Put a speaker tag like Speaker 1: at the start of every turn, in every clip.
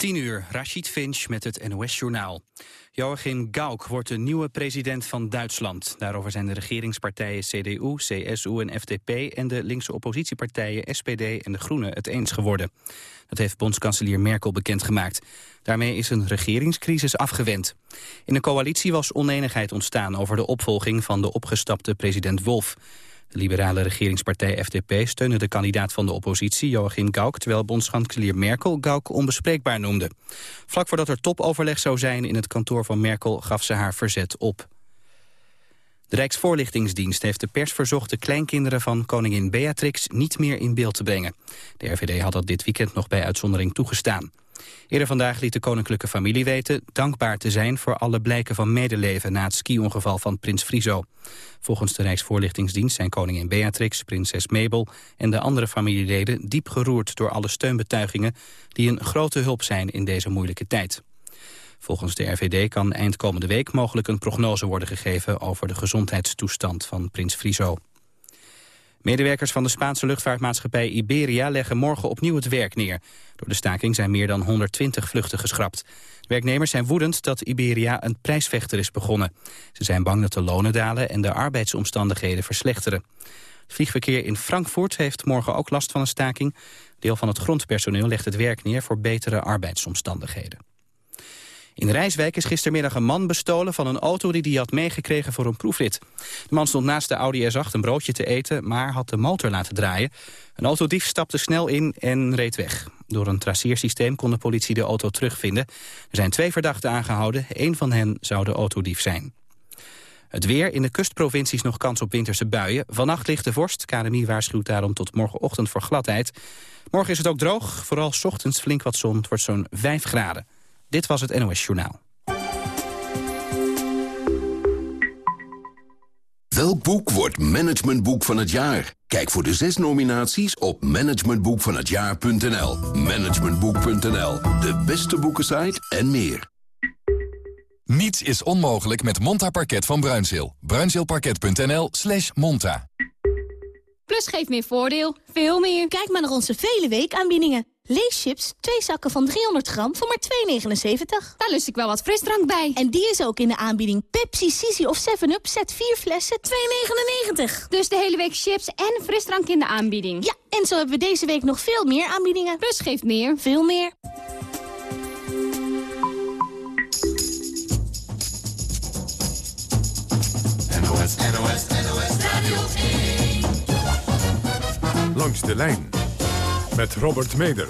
Speaker 1: 10 uur, Rashid Finch met het NOS-journaal. Joachim Gauck wordt de nieuwe president van Duitsland. Daarover zijn de regeringspartijen CDU, CSU en FDP... en de linkse oppositiepartijen SPD en de Groenen het eens geworden. Dat heeft bondskanselier Merkel bekendgemaakt. Daarmee is een regeringscrisis afgewend. In de coalitie was onenigheid ontstaan over de opvolging van de opgestapte president Wolf... De liberale regeringspartij FDP steunde de kandidaat van de oppositie, Joachim Gauck, terwijl bondskanselier Merkel Gauck onbespreekbaar noemde. Vlak voordat er topoverleg zou zijn in het kantoor van Merkel gaf ze haar verzet op. De Rijksvoorlichtingsdienst heeft de pers verzocht de kleinkinderen van koningin Beatrix niet meer in beeld te brengen. De RVD had dat dit weekend nog bij uitzondering toegestaan. Eerder vandaag liet de koninklijke familie weten dankbaar te zijn voor alle blijken van medeleven na het ski-ongeval van prins Friso. Volgens de Rijksvoorlichtingsdienst zijn koningin Beatrix, prinses Mabel en de andere familieleden diep geroerd door alle steunbetuigingen die een grote hulp zijn in deze moeilijke tijd. Volgens de RVD kan eind komende week mogelijk een prognose worden gegeven over de gezondheidstoestand van prins Friso. Medewerkers van de Spaanse luchtvaartmaatschappij Iberia leggen morgen opnieuw het werk neer. Door de staking zijn meer dan 120 vluchten geschrapt. werknemers zijn woedend dat Iberia een prijsvechter is begonnen. Ze zijn bang dat de lonen dalen en de arbeidsomstandigheden verslechteren. Het vliegverkeer in Frankfurt heeft morgen ook last van een staking. Deel van het grondpersoneel legt het werk neer voor betere arbeidsomstandigheden. In Rijswijk is gistermiddag een man bestolen van een auto die hij had meegekregen voor een proefrit. De man stond naast de Audi S8 een broodje te eten, maar had de motor laten draaien. Een autodief stapte snel in en reed weg. Door een traceersysteem kon de politie de auto terugvinden. Er zijn twee verdachten aangehouden, één van hen zou de autodief zijn. Het weer, in de kustprovincies nog kans op winterse buien. Vannacht ligt de vorst, KNMI waarschuwt daarom tot morgenochtend voor gladheid. Morgen is het ook droog, vooral ochtends flink wat zon, het wordt zo'n 5 graden. Dit was het NOS Journaal.
Speaker 2: Welk boek wordt managementboek van het jaar? Kijk voor de zes nominaties op managementboekvanhetjaar.nl. Managementboek.nl, de beste boekensite en meer.
Speaker 3: Niets is onmogelijk met Monta Parket van Bruinzeel. Bruinzeelparket.nl slash monta.
Speaker 4: Plus geeft meer voordeel, veel meer.
Speaker 5: Kijk maar naar onze vele weekaanbiedingen. Leeschips, twee zakken van 300 gram voor maar 2,79.
Speaker 4: Daar lust ik wel wat frisdrank bij.
Speaker 5: En die is ook in de aanbieding. Pepsi, Sisi of 7-Up, zet 4 flessen, 2,99.
Speaker 4: Dus de hele week chips en frisdrank in de aanbieding.
Speaker 5: Ja, en zo hebben we deze week nog veel meer aanbiedingen.
Speaker 4: Plus geeft meer.
Speaker 5: Veel meer.
Speaker 6: NOS, NOS, NOS Radio 1.
Speaker 7: Langs de lijn met Robert Meder.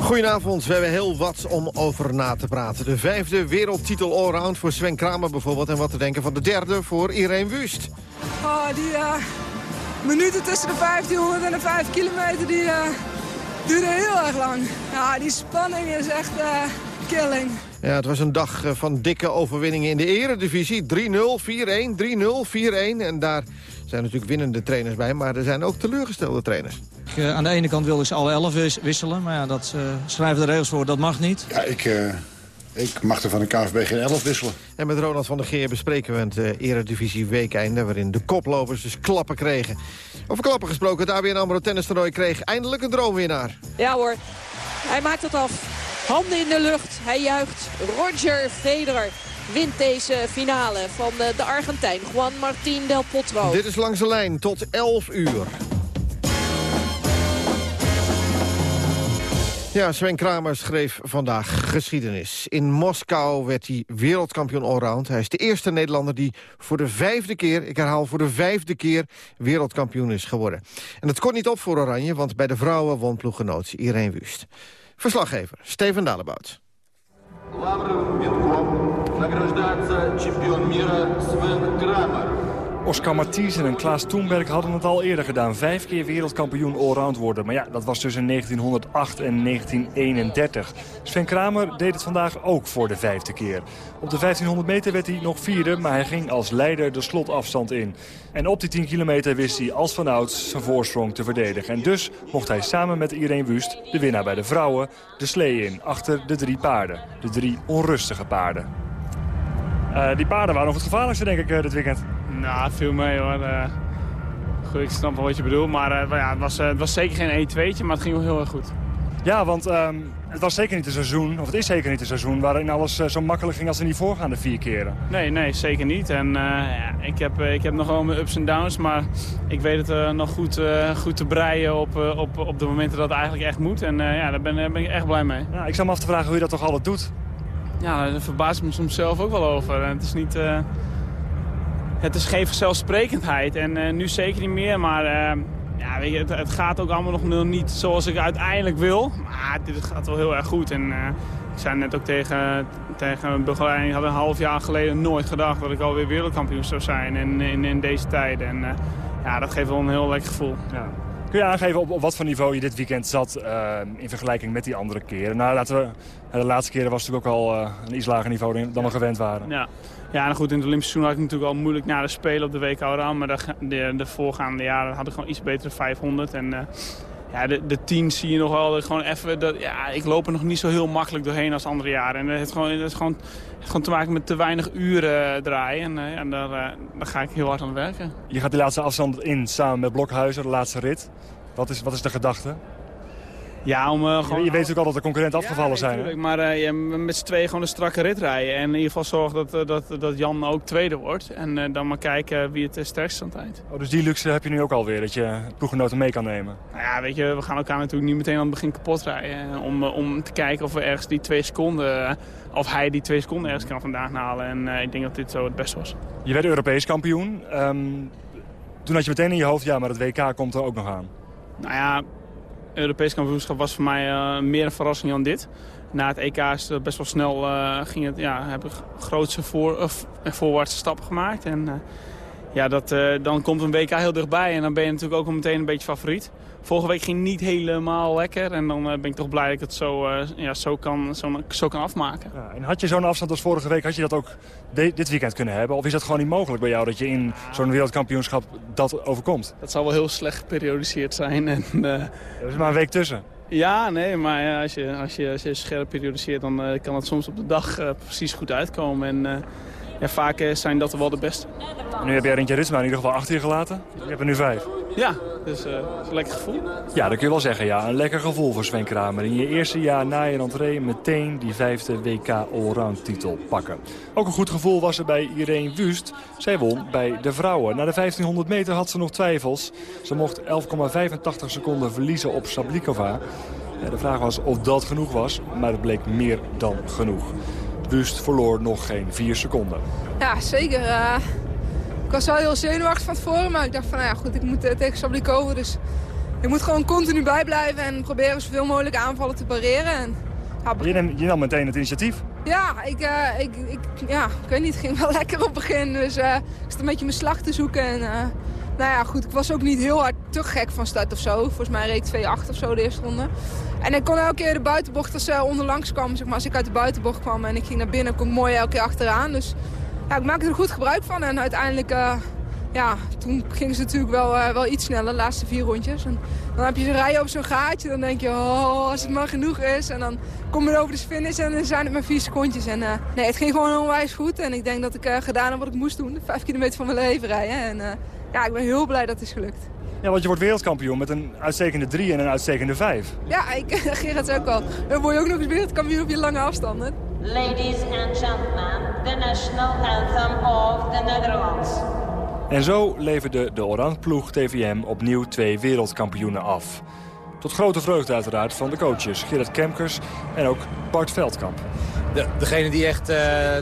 Speaker 8: Goedenavond, we hebben heel wat om over na te praten. De vijfde wereldtitel allround voor Sven Kramer bijvoorbeeld... en wat te denken van de derde voor Irene Wust.
Speaker 9: Oh, die uh, minuten tussen de 1500 en de 5 kilometer... die uh, duren heel erg lang. Ja, die spanning is echt uh, killing.
Speaker 8: Ja, het was een dag van dikke overwinningen in de eredivisie. 3-0, 4-1, 3-0, 4-1. En daar zijn natuurlijk winnende trainers bij, maar er zijn ook teleurgestelde trainers.
Speaker 10: Uh, aan de ene kant wil ik ze alle elf wisselen, maar ja, dat uh, schrijven de regels voor, dat mag niet.
Speaker 11: Ja, ik, uh, ik mag er van de KVB geen elf wisselen.
Speaker 8: En met Ronald van der Geer bespreken we het uh, Eredivisie weekeinde... waarin de koplopers dus klappen kregen. Over klappen gesproken, het ABN AMRO tennistoernooi kreeg eindelijk een droomwinnaar.
Speaker 12: Ja hoor, hij maakt het af. Handen in de lucht, hij juicht. Roger Federer wint deze finale van de Argentijn Juan Martín del Potro.
Speaker 8: Dit is langs de lijn tot 11 uur. Ja, Sven Kramer schreef vandaag geschiedenis. In Moskou werd hij wereldkampioen allround. Hij is de eerste Nederlander die voor de vijfde keer, ik herhaal voor de vijfde keer, wereldkampioen is geworden. En dat kon niet op voor Oranje, want bij de vrouwen won ploeggenoot Irene Wust. Verslaggever Steven Dalebout.
Speaker 13: Oscar Martiesen en Klaas Toenberg hadden het al eerder gedaan. Vijf keer wereldkampioen allround worden. Maar ja, dat was tussen 1908 en 1931. Sven Kramer deed het vandaag ook voor de vijfde keer. Op de 1500 meter werd hij nog vierde, maar hij ging als leider de slotafstand in. En op die 10 kilometer wist hij als vanouds zijn voorsprong te verdedigen. En dus mocht hij samen met Irene Wust, de winnaar bij de vrouwen, de slee in. Achter de drie paarden. De drie onrustige paarden. Uh, die paarden waren nog het gevaarlijkste, denk ik, uh, dit weekend.
Speaker 14: Nou, veel mee hoor. Uh, goed, ik snap wel wat je bedoelt. Maar ja, het, was, het was zeker geen 1-2'tje, maar het ging wel heel erg goed.
Speaker 13: Ja, want um, het was zeker niet een seizoen, of het is zeker niet een seizoen... waarin alles uh, zo makkelijk ging als in die voorgaande vier keren.
Speaker 14: Nee, nee, zeker niet. En ja, ik, heb, ik heb nog wel mijn ups en downs, maar ik weet het nog goed, goed te breien op, op, op de momenten dat het eigenlijk echt moet. En ja, daar ben, daar ben ik echt blij mee.
Speaker 13: Ja, ik zou me af te vragen hoe je dat toch altijd doet.
Speaker 14: Ja, daar verbaas ik me soms zelf ook wel over. Het is niet het is geen vanzelfsprekendheid. En uh, nu zeker niet meer, maar uh, ja, weet je, het, gaat ook allemaal nog niet zoals ik uiteindelijk wil. Maar dit gaat wel heel erg goed. En ik zei net ook tegen, tegen begeleiding, ik had een half jaar geleden nooit gedacht dat ik alweer wereldkampioen zou zijn in, in, in deze tijden. En ja, dat geeft wel een heel lekker gevoel. Ja.
Speaker 13: Kun je aangeven op, op, wat voor niveau je dit weekend zat in vergelijking met die andere keren? Nou, laten we, de laatste keren was het natuurlijk ook al een iets lager niveau dan we gewend waren.
Speaker 14: Ja. Ja, nou goed, in het Olympische seizoen had ik natuurlijk al moeilijk na de Spelen op de WK Oran. Maar de, de, de, voorgaande jaren had ik gewoon iets betere 500. En uh, ja, de, de 10 zie je nog wel gewoon even... Dat, ja, ik loop er nog niet zo heel makkelijk doorheen als andere jaren. En het heeft gewoon, heeft gewoon, gewoon te maken met te weinig uren draaien. En ja, daar, uh, daar ga ik heel hard aan werken.
Speaker 13: Je gaat die laatste afstand in samen met Blokhuizen, de laatste rit. Wat is, wat is de gedachte?
Speaker 14: Ja, om, uh,
Speaker 13: gewoon... Je, weet natuurlijk al dat de concurrenten afgevallen
Speaker 14: ja,
Speaker 13: zijn.
Speaker 14: Maar uh, je met z'n tweeën gewoon een strakke rit rijden. En in ieder geval zorgen dat, dat, dat Jan ook tweede wordt. En uh, dan maar kijken wie het sterkst aan het eind.
Speaker 13: Oh, dus die luxe heb je nu ook alweer, dat je ploeggenoten mee kan nemen?
Speaker 14: Nou ja, weet je, we gaan elkaar natuurlijk niet meteen aan het begin kapot rijden. Om, om te kijken of we ergens die twee seconden, of hij die twee seconden ergens kan vandaag halen. En ik denk dat dit zo het beste was.
Speaker 13: Je werd Europees kampioen. Um, toen had je meteen in je hoofd, ja, maar het WK komt er ook nog aan.
Speaker 14: Nou ja, Europees kampioenschap was voor mij uh, meer een verrassing dan dit. Na het EK is best wel snel uh, ging het, ja, heb ik grootste voor, uh, voorwaartse stappen gemaakt. En ja, dat, dan komt een WK heel dichtbij en dan ben je natuurlijk ook meteen een beetje favoriet. Vorige week ging niet helemaal lekker en dan ben ik toch blij dat ik het zo, ja, zo, kan, zo, zo kan afmaken.
Speaker 13: Ja, en had je zo'n afstand als vorige week, had je dat ook dit weekend kunnen hebben? Of is dat gewoon niet mogelijk bij jou dat je in zo'n wereldkampioenschap dat overkomt?
Speaker 14: Dat zal wel heel slecht geperiodiseerd zijn. En, uh...
Speaker 13: Er is maar een week tussen.
Speaker 14: Ja, nee, maar ja, als, je, als, je, als je scherp periodiseert, dan uh, kan het soms op de dag uh, precies goed uitkomen. En ja, vaak zijn dat wel de beste.
Speaker 13: Nu heb jij Rintje Ritsma in ieder geval achter je gelaten. Je hebt er nu vijf.
Speaker 14: Ja, dus uh, is een lekker gevoel.
Speaker 13: Ja, dat kun je wel zeggen. Ja. Een lekker gevoel voor Sven Kramer. In je eerste jaar na je rentree meteen die vijfde WK Allround titel pakken. Ook een goed gevoel was er bij Irene Wust. Zij won bij de vrouwen. Na de 1500 meter had ze nog twijfels. Ze mocht 11,85 seconden verliezen op Sablikova. Ja, de vraag was of dat genoeg was, maar het bleek meer dan genoeg. Wust verloor nog geen vier seconden.
Speaker 9: Ja, zeker. Uh, ik was wel heel zenuwachtig van tevoren, maar ik dacht van, nou ja, goed, ik moet uh, tegen Sablikova, dus ik moet gewoon continu bijblijven en proberen zoveel mogelijk aanvallen te pareren. En,
Speaker 13: ja, je, nam, je nam meteen het initiatief.
Speaker 9: Ja, ik, uh, ik, ik, ja, ik weet niet, het ging wel lekker op het begin, dus ik zat een beetje mijn slag te zoeken. En, nou ja, goed, ik was ook niet heel hard te gek van start of zo. Volgens mij reed 2-8 of zo de eerste ronde. En ik kon elke keer de buitenbocht als ze onderlangs kwam. Zeg maar, als ik uit de buitenbocht kwam en ik ging naar binnen, kon ik mooi elke keer achteraan. Dus ja, ik maakte er goed gebruik van. En uiteindelijk, uh, ja, toen ging ze natuurlijk wel, uh, wel iets sneller, de laatste vier rondjes. En dan heb je ze rijden op zo'n gaatje, dan denk je, oh, als het maar genoeg is. En dan kom je over de finish en dan zijn het maar vier secondjes. En nee, het ging gewoon onwijs goed. En ik denk dat ik gedaan heb wat ik moest doen. Vijf kilometer van mijn leven rijden. En ja, ik ben heel blij dat het is gelukt.
Speaker 13: Ja, want je wordt wereldkampioen met een uitstekende 3 en een uitstekende 5.
Speaker 9: Ja, ik reageer het ook al. Dan word je ook nog eens wereldkampioen op je lange afstanden.
Speaker 15: Ladies and gentlemen, the national anthem of the Netherlands.
Speaker 13: En zo leverde de Oranje ploeg TVM opnieuw twee wereldkampioenen af. Tot grote vreugde uiteraard van de coaches Gerard Kemkers en ook Bart Veldkamp.
Speaker 16: De, degenen die echt uh,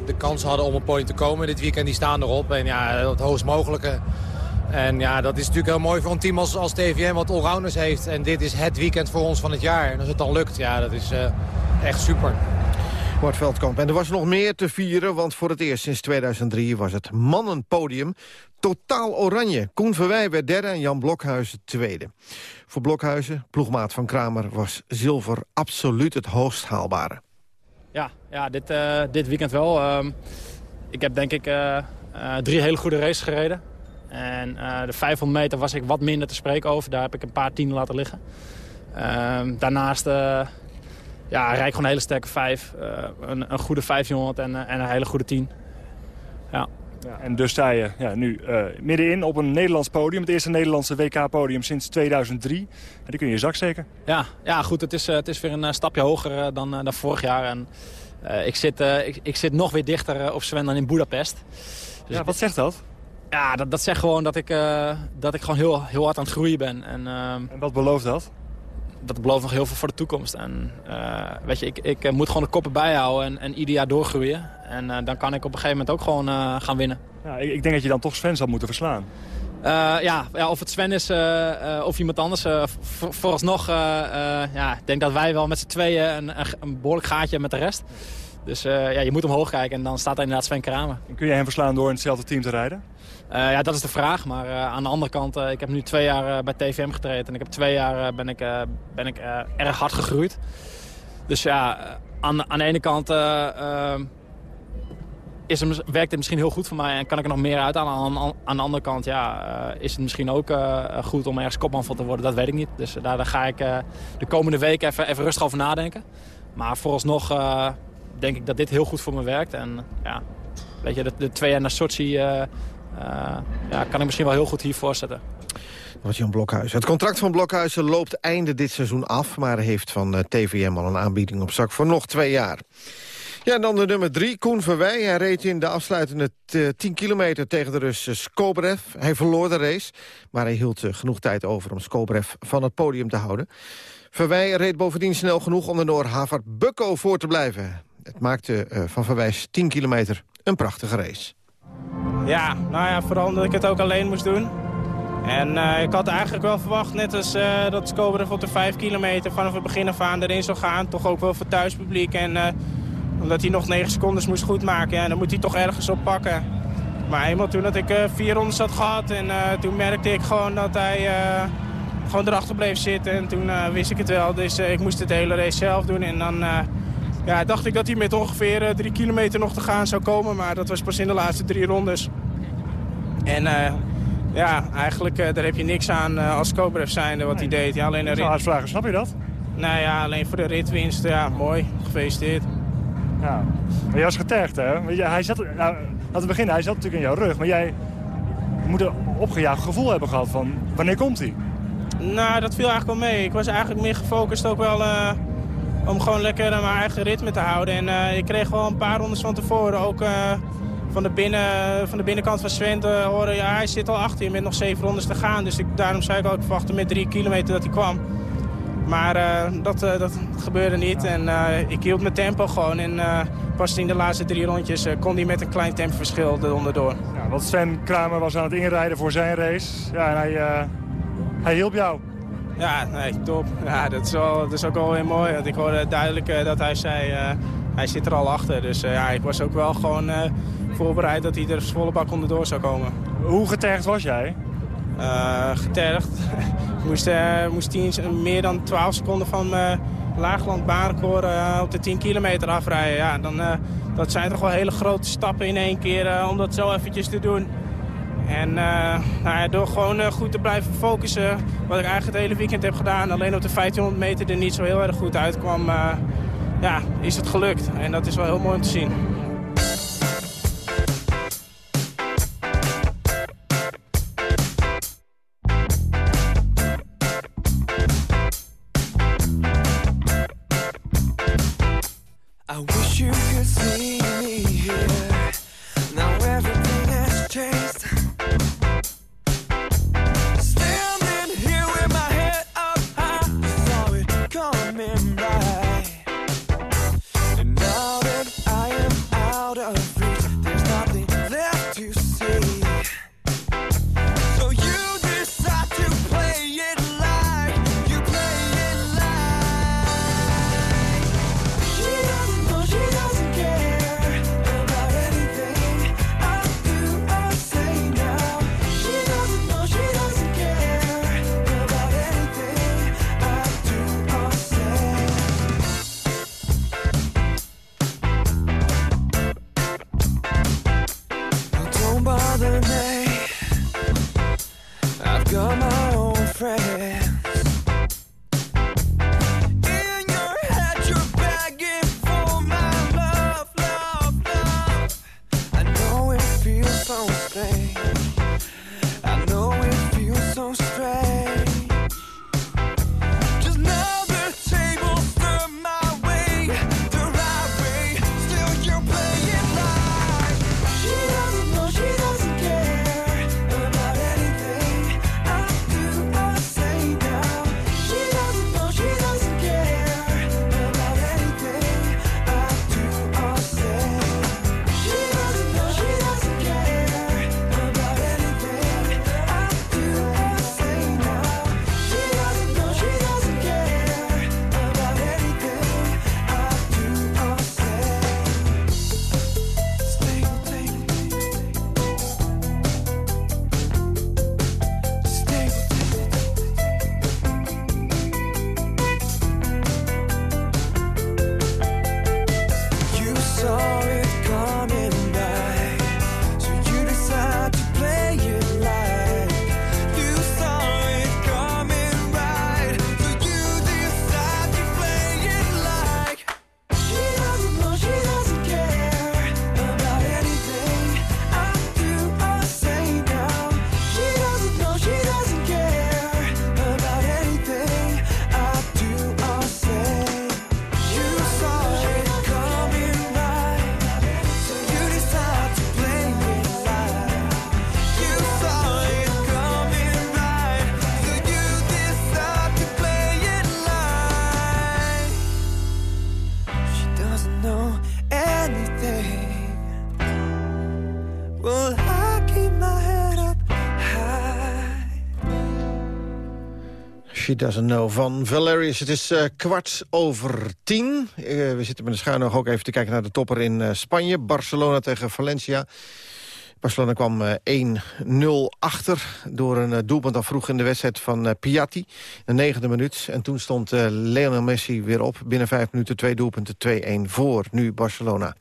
Speaker 16: de kans hadden om een point te komen dit weekend, die staan erop. En ja, het hoogst mogelijke en ja, dat is natuurlijk heel mooi voor een team als, als TVM wat allrounders heeft. En dit is het weekend voor ons van het jaar. En als het dan lukt, ja, dat is uh, echt super.
Speaker 8: Bart Veldkamp. En er was nog meer te vieren, want voor het eerst sinds 2003 was het mannenpodium totaal oranje. Koen Verwij werd derde en Jan Blokhuizen tweede. Voor Blokhuizen, ploegmaat van Kramer, was zilver absoluut het hoogst haalbare.
Speaker 17: Ja, ja dit, uh, dit weekend wel. Uh, ik heb denk ik uh, drie hele goede races gereden. En uh, de 500 meter was ik wat minder te spreken over. Daar heb ik een paar tienen laten liggen. Uh, daarnaast uh, ja, rijd ik gewoon een hele sterke 5. een, een, goede 500 en, en, een hele goede 10. Ja.
Speaker 13: Ja, en dus sta je ja, nu uh, middenin op een Nederlands podium. Het eerste Nederlandse WK-podium sinds 2003. En die kun je je zak zeker.
Speaker 17: Ja, ja goed. Het is, uh, het is weer een stapje hoger dan, dan vorig jaar. En, ik, zit, ik, ik, zit nog weer dichter op Sven dan in Budapest.
Speaker 13: Dus ja, wat zegt dat?
Speaker 17: Ja, dat, dat zegt gewoon dat ik, dat ik gewoon heel, heel hard aan het groeien ben. En,
Speaker 13: en wat belooft dat?
Speaker 17: dat belooft nog heel veel voor de toekomst. En uh, weet je, ik, ik moet gewoon de koppen bijhouden en, en ieder jaar doorgroeien. En dan kan ik op een gegeven moment ook gewoon gaan winnen.
Speaker 13: Ja, ik, ik, denk dat je dan toch Sven zal moeten verslaan.
Speaker 17: ja, ja, of het Sven is of iemand anders. voor, vooralsnog, ja, ik denk dat wij wel met z'n tweeën een, een, een, behoorlijk gaatje met de rest. Dus ja, je moet omhoog kijken en dan staat er inderdaad Sven Kramer.
Speaker 13: En kun je hem verslaan door in hetzelfde team te rijden?
Speaker 17: Uh, ja, dat is de vraag. Maar uh, aan de andere kant, uh, ik heb nu twee jaar bij TVM getraind. En ik heb twee jaar ben ik, ben ik erg hard gegroeid. Dus ja, aan, aan de ene kant is het, werkt het misschien heel goed voor mij. En kan ik er nog meer uit aan. Aan, aan de andere kant ja, is het misschien ook goed om ergens kopman van te worden. Dat weet ik niet. Dus daar, daar ga ik de komende week even, even rustig over nadenken. Maar vooralsnog denk ik dat dit heel goed voor me werkt. En ja, weet je, de, de twee jaar naar Sochi ja, kan ik misschien wel heel goed hier voorzetten.
Speaker 8: was Jan Blokhuis. Het contract van Blokhuizen loopt einde dit seizoen af... maar heeft van eh, TVM al een aanbieding op zak voor nog twee jaar. Ja, en dan de nummer drie, Koen Verwij. Hij reed in de afsluitende 10 eh, kilometer tegen de Rus Skobrev. Hij verloor de race, maar hij hield genoeg tijd over... om Skobrev van het podium te houden. Verwij reed bovendien snel genoeg om de Noor Havard Bukko voor te blijven. Het maakte van Verwijs 10 kilometer een prachtige race.
Speaker 18: Ja, nou ja, vooral omdat ik het ook alleen moest doen. En uh, ik had eigenlijk wel verwacht, net als uh, dat Skober op de 5 kilometer vanaf het begin af aan erin zou gaan. Toch ook wel voor thuispubliek. En uh, omdat hij nog 9 seconden moest goedmaken, ja, dan moet hij toch ergens op pakken. Maar eenmaal toen dat ik vier rondes had gehad en toen merkte ik gewoon dat hij gewoon erachter bleef zitten. En toen wist ik het wel, dus ik moest het hele race zelf doen. En dan ja, dacht ik dat hij met ongeveer uh, drie kilometer nog te gaan zou komen. Maar dat was pas in de laatste drie rondes. En uh, ja, eigenlijk uh, daar heb je niks aan als Kobrev zijnde wat hij deed. Ja, alleen
Speaker 13: een rit... vragen, snap je dat?
Speaker 18: Nou ja, alleen voor de ritwinst. Ja, mooi. Gefeliciteerd.
Speaker 13: Ja, maar jij was getergd, hè? Hij zat, nou, laten we beginnen. Hij zat natuurlijk in jouw rug. Maar jij moet een opgejaagd gevoel hebben gehad van... Wanneer komt hij?
Speaker 18: Nou, dat viel eigenlijk wel mee. Ik was eigenlijk meer gefocust ook wel om gewoon lekker mijn eigen ritme te houden. En uh, ik kreeg wel een paar rondes van tevoren ook uh, van, de binnen, van de binnenkant van Sven horen... ja, hij zit al achter je met nog zeven rondes te gaan. Dus ik, daarom zei ik ook, ik verwachtte met drie kilometer dat hij kwam. Maar dat, dat gebeurde niet en ik hield mijn tempo gewoon. En pas in de laatste drie rondjes kon hij met een klein tempoverschil eronderdoor.
Speaker 13: Ja, want Sven Kramer was aan het inrijden voor zijn race. Ja, en hij, hij hielp jou.
Speaker 18: Ja, nee, top. Ja, dat, is wel, dat is ook wel weer mooi. Want ik hoorde duidelijk uh, dat hij zei, uh, hij zit er al achter. Dus uh, ja, ik was ook wel gewoon voorbereid dat hij er volle bak onderdoor zou komen.
Speaker 13: Hoe getergd was jij?
Speaker 18: getergd. ik moest, moest tien, meer dan 12 seconden van mijn laagland baanrecord op de 10 kilometer afrijden. Ja, dan, dat zijn toch wel hele grote stappen in één keer om dat zo eventjes te doen. En uh, nou door gewoon uh, goed te blijven focussen, wat ik eigenlijk het hele weekend heb gedaan, alleen op de 1500 meter er niet zo heel erg goed uitkwam, uh, ja, is het gelukt. En dat is wel heel mooi om te zien.
Speaker 8: She Doesn't Know van Valerius. Het is kwart over tien. We zitten met de schuin nog ook even te kijken naar de topper in Spanje. Barcelona tegen Valencia. Barcelona kwam 1-0 achter door een doelpunt al vroeg in de wedstrijd van Piatti. De negende minuut. En toen stond Lionel Messi weer op. Binnen vijf minuten twee doelpunten 2-1 voor. Nu Barcelona.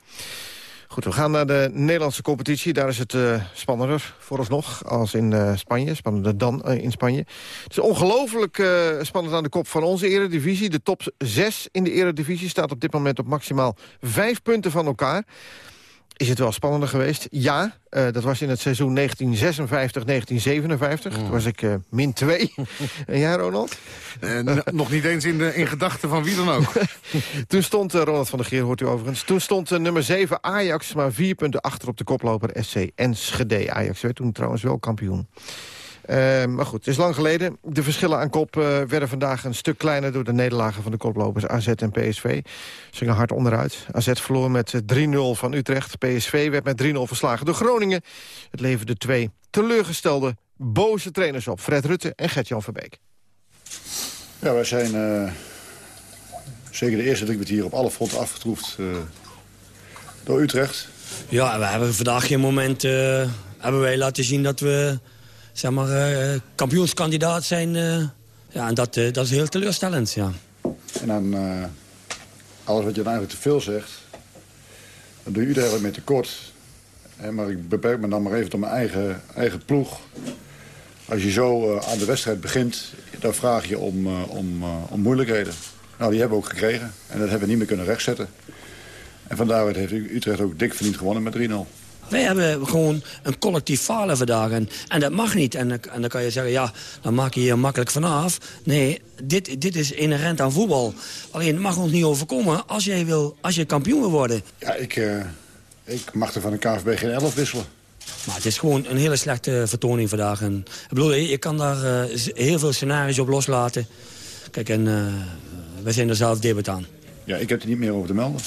Speaker 8: Goed, we gaan naar de Nederlandse competitie. Daar is het uh, spannender vooralsnog als in uh, Spanje. Spannender dan uh, in Spanje. Het is ongelooflijk spannend aan de kop van onze eredivisie. De top 6 in de eredivisie staat op dit moment op maximaal vijf punten van elkaar. Is het wel spannender geweest? Ja, uh, dat was in het seizoen 1956-1957. Toen was ik uh, min 2. en jij, Ronald?
Speaker 19: Uh, nog niet eens in, de, in gedachten van wie dan ook.
Speaker 8: Toen stond, Ronald van der Geer hoort u overigens... toen stond nummer 7 Ajax maar vier punten achter op de koploper SC Enschede. Ajax werd toen trouwens wel kampioen. Uh, maar goed, het is lang geleden. De verschillen aan kop uh, werden vandaag een stuk kleiner... door de nederlagen van de koplopers AZ en PSV. Ze gingen hard onderuit. AZ verloor met 3-0 van Utrecht. PSV werd met 3-0 verslagen door Groningen. Het leverde twee teleurgestelde, boze trainers op. Fred Rutte en Gert-Jan Verbeek.
Speaker 11: Ja, wij zijn uh, zeker de eerste drie hier op alle fronten afgetroefd uh, door Utrecht.
Speaker 20: Ja, we hebben vandaag geen moment hebben wij laten zien dat we zeg maar, uh, kampioenskandidaat zijn. Uh, ja, en dat, uh, dat is heel teleurstellend, ja.
Speaker 11: En dan alles wat je dan eigenlijk te veel zegt... dan doe je iedereen mee tekort. maar ik beperk me dan maar even tot mijn eigen, eigen ploeg. Als je zo aan de wedstrijd begint, dan vraag je om, om, om moeilijkheden. Nou, die hebben we ook gekregen. En dat hebben we niet meer kunnen rechtzetten. En vandaar heeft Utrecht ook dik verdiend gewonnen met 3-0.
Speaker 20: Wij hebben gewoon een collectief falen vandaag. En, en dat mag niet. En, en, dan kan je zeggen, ja, dan maak je hier makkelijk vanaf. Nee, dit, dit is inherent aan voetbal. Alleen, het mag ons niet overkomen als, jij wil, als je kampioen wil worden.
Speaker 11: Ja, ik, uh, ik mag er van de KVB geen 11 wisselen.
Speaker 20: Maar het is gewoon een hele slechte vertoning vandaag. En, ik bedoel, je kan daar uh, heel veel scenario's op loslaten. Kijk, en uh, wij zijn er zelf debat aan.
Speaker 11: Ja, ik heb er niet meer over te melden.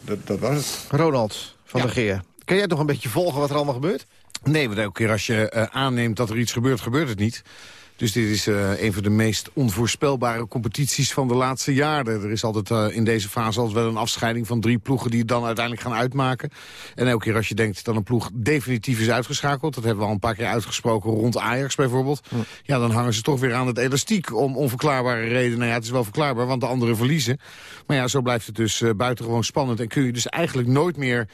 Speaker 11: Dat, dat was het.
Speaker 8: Ronald van ja. der Geer. Kan jij nog een beetje volgen wat er allemaal gebeurt?
Speaker 19: Nee, want elke keer als je uh, aanneemt dat er iets gebeurt, gebeurt het niet. Dus dit is uh, een van de meest onvoorspelbare competities van de laatste jaren. Er is altijd uh, in deze fase altijd wel een afscheiding van drie ploegen... die het dan uiteindelijk gaan uitmaken. En elke keer als je denkt dat een ploeg definitief is uitgeschakeld... dat hebben we al een paar keer uitgesproken rond Ajax bijvoorbeeld... Ja, ja dan hangen ze toch weer aan het elastiek om onverklaarbare redenen. Nou ja, het is wel verklaarbaar, want de anderen verliezen. Maar ja, zo blijft het dus uh, buitengewoon spannend. En kun je dus eigenlijk nooit meer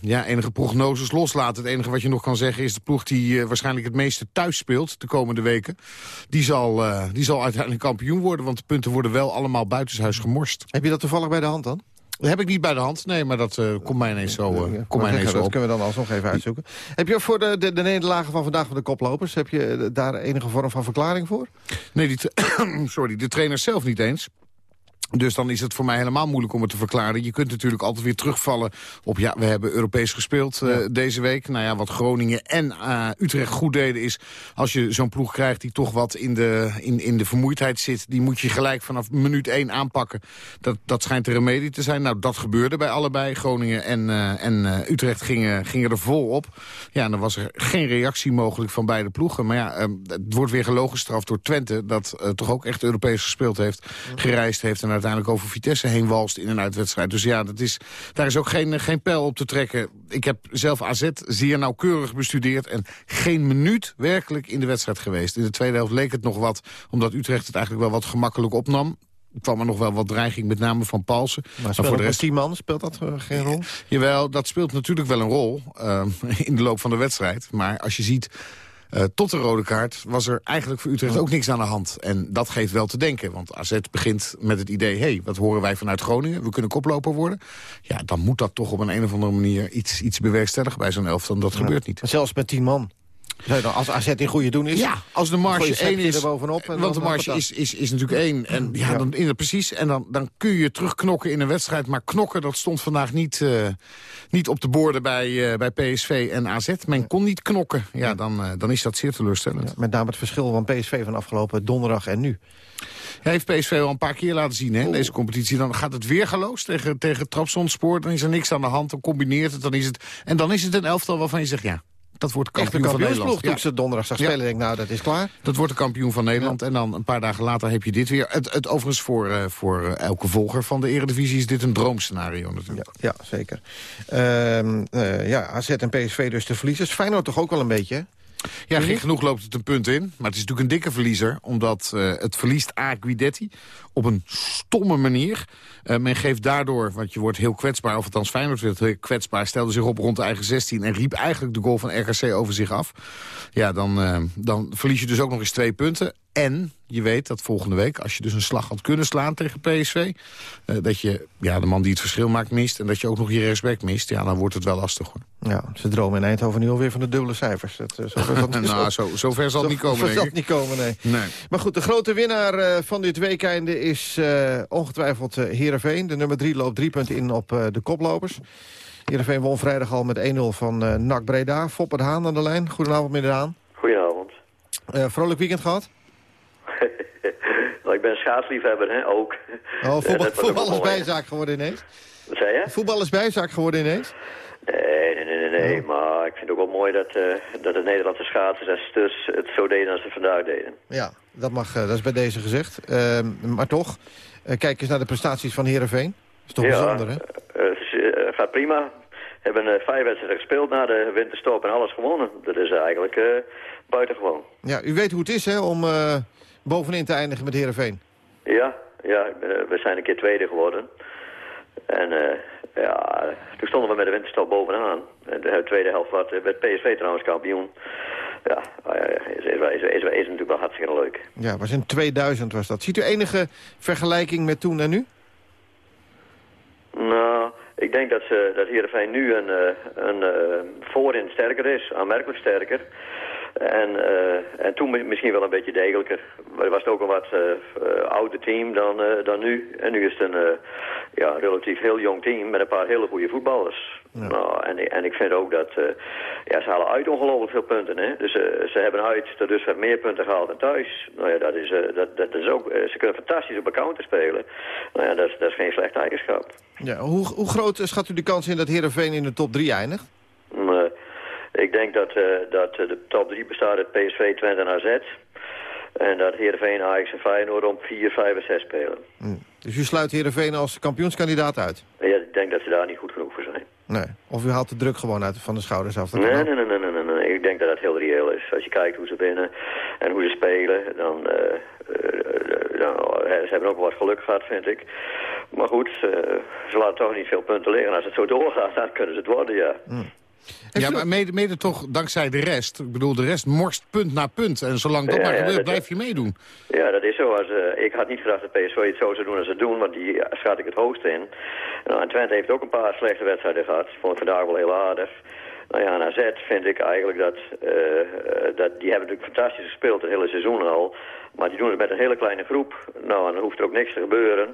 Speaker 19: ja, enige prognoses loslaten. Het enige wat je nog kan zeggen is de ploeg die waarschijnlijk het meeste thuis speelt... de komende weken die zal, uh, die zal uiteindelijk kampioen worden. Want de punten worden wel allemaal buitenshuis gemorst.
Speaker 8: Heb je dat toevallig bij de hand dan?
Speaker 19: Dat heb ik niet bij de hand, nee, maar dat uh, komt mij ineens zo, uh, komt mij ineens zo
Speaker 8: Dat
Speaker 19: op.
Speaker 8: kunnen we dan alsnog even uitzoeken. Heb je voor de, de, de nederlagen van vandaag van de koplopers... heb je daar enige vorm van verklaring voor?
Speaker 19: Nee, die sorry, de trainers zelf niet eens. Dus dan is het voor mij helemaal moeilijk om het te verklaren. Je kunt natuurlijk altijd weer terugvallen op... ja, we hebben Europees gespeeld uh, ja. deze week. Nou ja, wat Groningen en uh, Utrecht goed deden is... als je zo'n ploeg krijgt die toch wat in de, in, in de vermoeidheid zit... die moet je gelijk vanaf minuut één aanpakken. Dat, dat schijnt de remedie te zijn. Nou, dat gebeurde bij allebei. Groningen en, uh, en Utrecht gingen, gingen er vol op. Ja, en dan was er geen reactie mogelijk van beide ploegen. Maar ja, het wordt weer gelogenstraft door Twente... dat toch ook echt Europees gespeeld heeft, gereisd heeft... en uiteindelijk over Vitesse heen walst in een uitwedstrijd. Dus ja, dat is, daar is ook geen, geen pijl op te trekken. Ik heb zelf AZ zeer nauwkeurig bestudeerd... en geen minuut werkelijk in de wedstrijd geweest. In de tweede helft leek het nog wat, omdat Utrecht het eigenlijk wel wat gemakkelijk opnam. Er kwam er nog wel wat dreiging, met name van Paulsen.
Speaker 8: Maar, maar voor de rest... tien man, speelt dat uh, geen rol?
Speaker 19: Jawel, dat speelt natuurlijk wel een rol uh, in de loop van de wedstrijd. Maar als je ziet... Uh, tot de rode kaart was er eigenlijk voor Utrecht ook niks aan de hand. En dat geeft wel te denken. Want AZ begint met het idee... hé, hey, wat horen wij vanuit Groningen? We kunnen koploper worden. Ja, dan moet dat toch op een, een of andere manier iets, iets bewerkstelligen bij zo'n elftal. Dat ja. gebeurt niet.
Speaker 8: Zelfs met tien man. Als AZ in goede doen is.
Speaker 19: Ja, als de marge één is.
Speaker 8: Er bovenop en
Speaker 19: want de marge is, is, is natuurlijk één. En, ja, Dan, in, precies. En dan, dan kun je terugknokken in een wedstrijd. Maar knokken, dat stond vandaag niet, uh, niet op de borden bij, uh, bij PSV en AZ. Men kon niet knokken. Ja, dan, uh, dan is dat zeer teleurstellend. Ja,
Speaker 8: met name het verschil van PSV van afgelopen donderdag en nu.
Speaker 19: Hij heeft PSV al een paar keer laten zien hè, in deze competitie. Dan gaat het weer geloos tegen, tegen. Dan is er niks aan de hand. Dan combineert het. Dan is het, en dan is het een elftal waarvan je zegt, ja, Dat wordt kampioen
Speaker 8: een
Speaker 19: van. Nederland.
Speaker 8: Toen ik ze donderdag zag spelen, denk ik, nou, dat is klaar.
Speaker 19: Dat wordt de kampioen van Nederland. En dan een paar dagen later heb je dit weer. Het, het overigens voor, eh, voor eh, elke volger van de Eredivisie is dit een droomscenario natuurlijk.
Speaker 8: Ja, zeker. Ehm, eh, ja, AZ en PSV dus de verliezers. Feyenoord toch ook wel een beetje?
Speaker 19: Ja, gek genoeg loopt het een punt in. Maar het is natuurlijk een dikke verliezer. Omdat eh, het verliest A. Guidetti op een stomme manier. Eh, men geeft daardoor, want je wordt heel kwetsbaar... of althans Feyenoord werd heel kwetsbaar... stelde zich op rond de eigen 16... en riep eigenlijk de goal van RKC over zich af. Ja, dan, eh, dan verlies je dus ook nog eens twee punten. En je weet dat volgende week, als je dus een slag had kunnen slaan tegen PSV... dat je ja, de man die het verschil maakt mist... en dat je ook nog je rechtsback mist... ja, dan wordt het wel lastig, hoor.
Speaker 8: Ja, ze dromen in Eindhoven nu alweer van de dubbele cijfers. Dat, eh, zover zal het
Speaker 19: Nou, zo- zover zal het niet komen,
Speaker 8: Zover zal het niet komen, nee.
Speaker 19: Nee.
Speaker 8: Maar goed, de grote winnaar eh, van dit weekende is eh, ongetwijfeld eh Heerenveen. De nummer drie loopt drie punten in op eh, de koplopers. Heerenveen won vrijdag al met 1-0 van eh NAC Breda. Foppe de Haan aan de lijn. Goedenavond, meneer de Haan.
Speaker 21: Goedenavond.
Speaker 8: Eh, vrolijk weekend gehad?
Speaker 21: Nou, ik ben schaatsliefhebber, hè, ook.
Speaker 8: Oh, voetbal, voetbal is bijzaak geworden ineens?
Speaker 21: Wat zei je?
Speaker 8: Voetbal is bijzaak geworden ineens?
Speaker 21: Nee, nee, nee, nee, nee. maar ik vind het ook wel mooi dat, eh, dat de Nederlandse schaatsers en sters het zo deden als ze vandaag deden.
Speaker 8: Ja, dat, mag, eh, dat is bij deze gezegd. Ehm, maar toch, eh, kijk eens naar de prestaties van Heerenveen. Dat is toch
Speaker 21: ja,
Speaker 8: bijzonder, hè?
Speaker 21: het gaat prima. Hebben vijf wedstrijden gespeeld na de winterstop en alles gewonnen. Dat is eigenlijk buitengewoon.
Speaker 8: Ja, u weet hoe het is, hè, om bovenin te eindigen met Heerenveen.
Speaker 21: Ja, ja, we zijn een keer tweede geworden. En eh, ja, toen stonden we met de winterstop bovenaan. En de tweede helft werd, werd PSV trouwens kampioen. Ja, ja, is, is, is, is, is natuurlijk wel hartstikke leuk.
Speaker 8: Ja, was in 2000 was dat. Ziet u enige vergelijking met toen en nu?
Speaker 21: Nou, ik denk dat, ze, dat Heerenveen nu een, eh, een eh, voorin sterker is, aanmerkelijk sterker. En, eh, en toen mi- misschien wel een beetje degelijker. Maar was het ook een wat eh, eh, ouder team dan, dan nu. En nu is het een ja, relatief heel jong team met een paar hele goede voetballers. Nou, en, en ik vind ook dat ja, ze halen uit ongelooflijk veel punten. Hè? Dus ze hebben uit tot dusver meer punten gehaald dan thuis. Nou ja, dat is, dat, dat is ook, ze kunnen fantastisch op een counter spelen. Nou ja, dat is, dat is geen slechte eigenschap.
Speaker 8: Ja, hoe, hoe groot schat u de kans in dat Heerenveen in de top 3 eindigt?
Speaker 21: Ik denk dat, eh, dat eh, de top 3 bestaat uit PSV, Twente en AZ. En dat Heerenveen, Ajax en Feyenoord om 4, 5 en 6 spelen.
Speaker 8: Dus u sluit Heerenveen als kampioenskandidaat uit?
Speaker 21: Ja, ik denk dat ze daar niet goed genoeg voor zijn.
Speaker 8: Nee. Of u haalt de druk gewoon uit van de schouders af?
Speaker 21: Nee, nee, nee, nee, nee, nee. Ik denk dat dat heel reëel is. Als je kijkt hoe ze winnen en hoe ze spelen, dan... nou, eh, ze hebben ook wel wat geluk gehad, vind ik. Maar goed, ze laten toch niet veel punten liggen. Als het zo doorgaat, dan kunnen ze het worden, ja.
Speaker 19: Ja, maar mede, mede toch dankzij de rest. Ik bedoel, de rest morst punt na punt. En zolang dat
Speaker 21: Ja,
Speaker 19: maar
Speaker 21: ja,
Speaker 19: gebeurt,
Speaker 21: dat-
Speaker 19: blijf je meedoen.
Speaker 21: Ja, dat is zo. Als, eh, ik had niet gedacht dat PSV het zo zou doen als ze doen, want die schat ik het hoogst in. Nou, en Twente heeft ook een paar slechte wedstrijden gehad. Ik vond het vandaag wel heel aardig. Nou ja, en AZ vind ik eigenlijk dat, eh, eh, dat... Die hebben natuurlijk fantastisch gespeeld het hele seizoen al. Maar die doen het met een hele kleine groep. Nou, en dan hoeft er ook niks te gebeuren.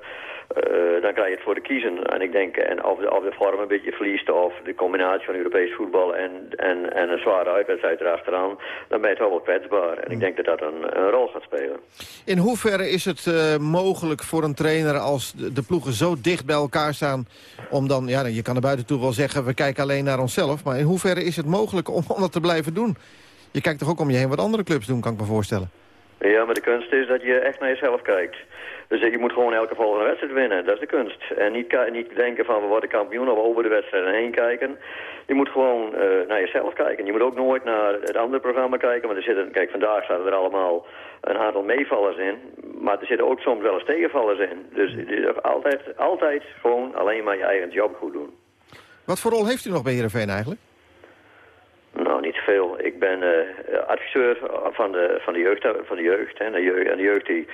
Speaker 21: Eh, dan krijg je het voor de kiezen. En ik denk, en of de, vorm een beetje verliest... of de combinatie van Europees voetbal en, en, en een zware uitwedstrijd erachteraan... dan ben je toch wel kwetsbaar. En ik denk dat dat een, rol gaat spelen.
Speaker 8: In hoeverre is het eh, mogelijk voor een trainer als de, de ploegen zo dicht bij elkaar staan... om dan, ja, je kan er buiten toe wel zeggen, we kijken alleen naar onszelf... maar in hoeverre is het mogelijk om, om dat te blijven doen? Je kijkt toch ook om je heen wat andere clubs doen, kan ik me voorstellen.
Speaker 21: Ja, maar de kunst is dat je echt naar jezelf kijkt. Dus je moet gewoon elke volgende wedstrijd winnen. Dat is de kunst. En niet, niet denken van we worden kampioen of over de wedstrijden heen kijken. Je moet gewoon eh, naar jezelf kijken. Je moet ook nooit naar het andere programma kijken. Want er zitten, kijk, vandaag zaten er allemaal een aantal meevallers in. Maar er zitten ook soms wel eens tegenvallers in. Dus je- altijd, altijd gewoon alleen maar je eigen job goed doen.
Speaker 8: Wat voor rol heeft u nog bij Heerenveen eigenlijk?
Speaker 21: Veel. Ik ben eh, adviseur van de, van de jeugd. Van de jeugd, hè. En de jeugd, en de jeugd die,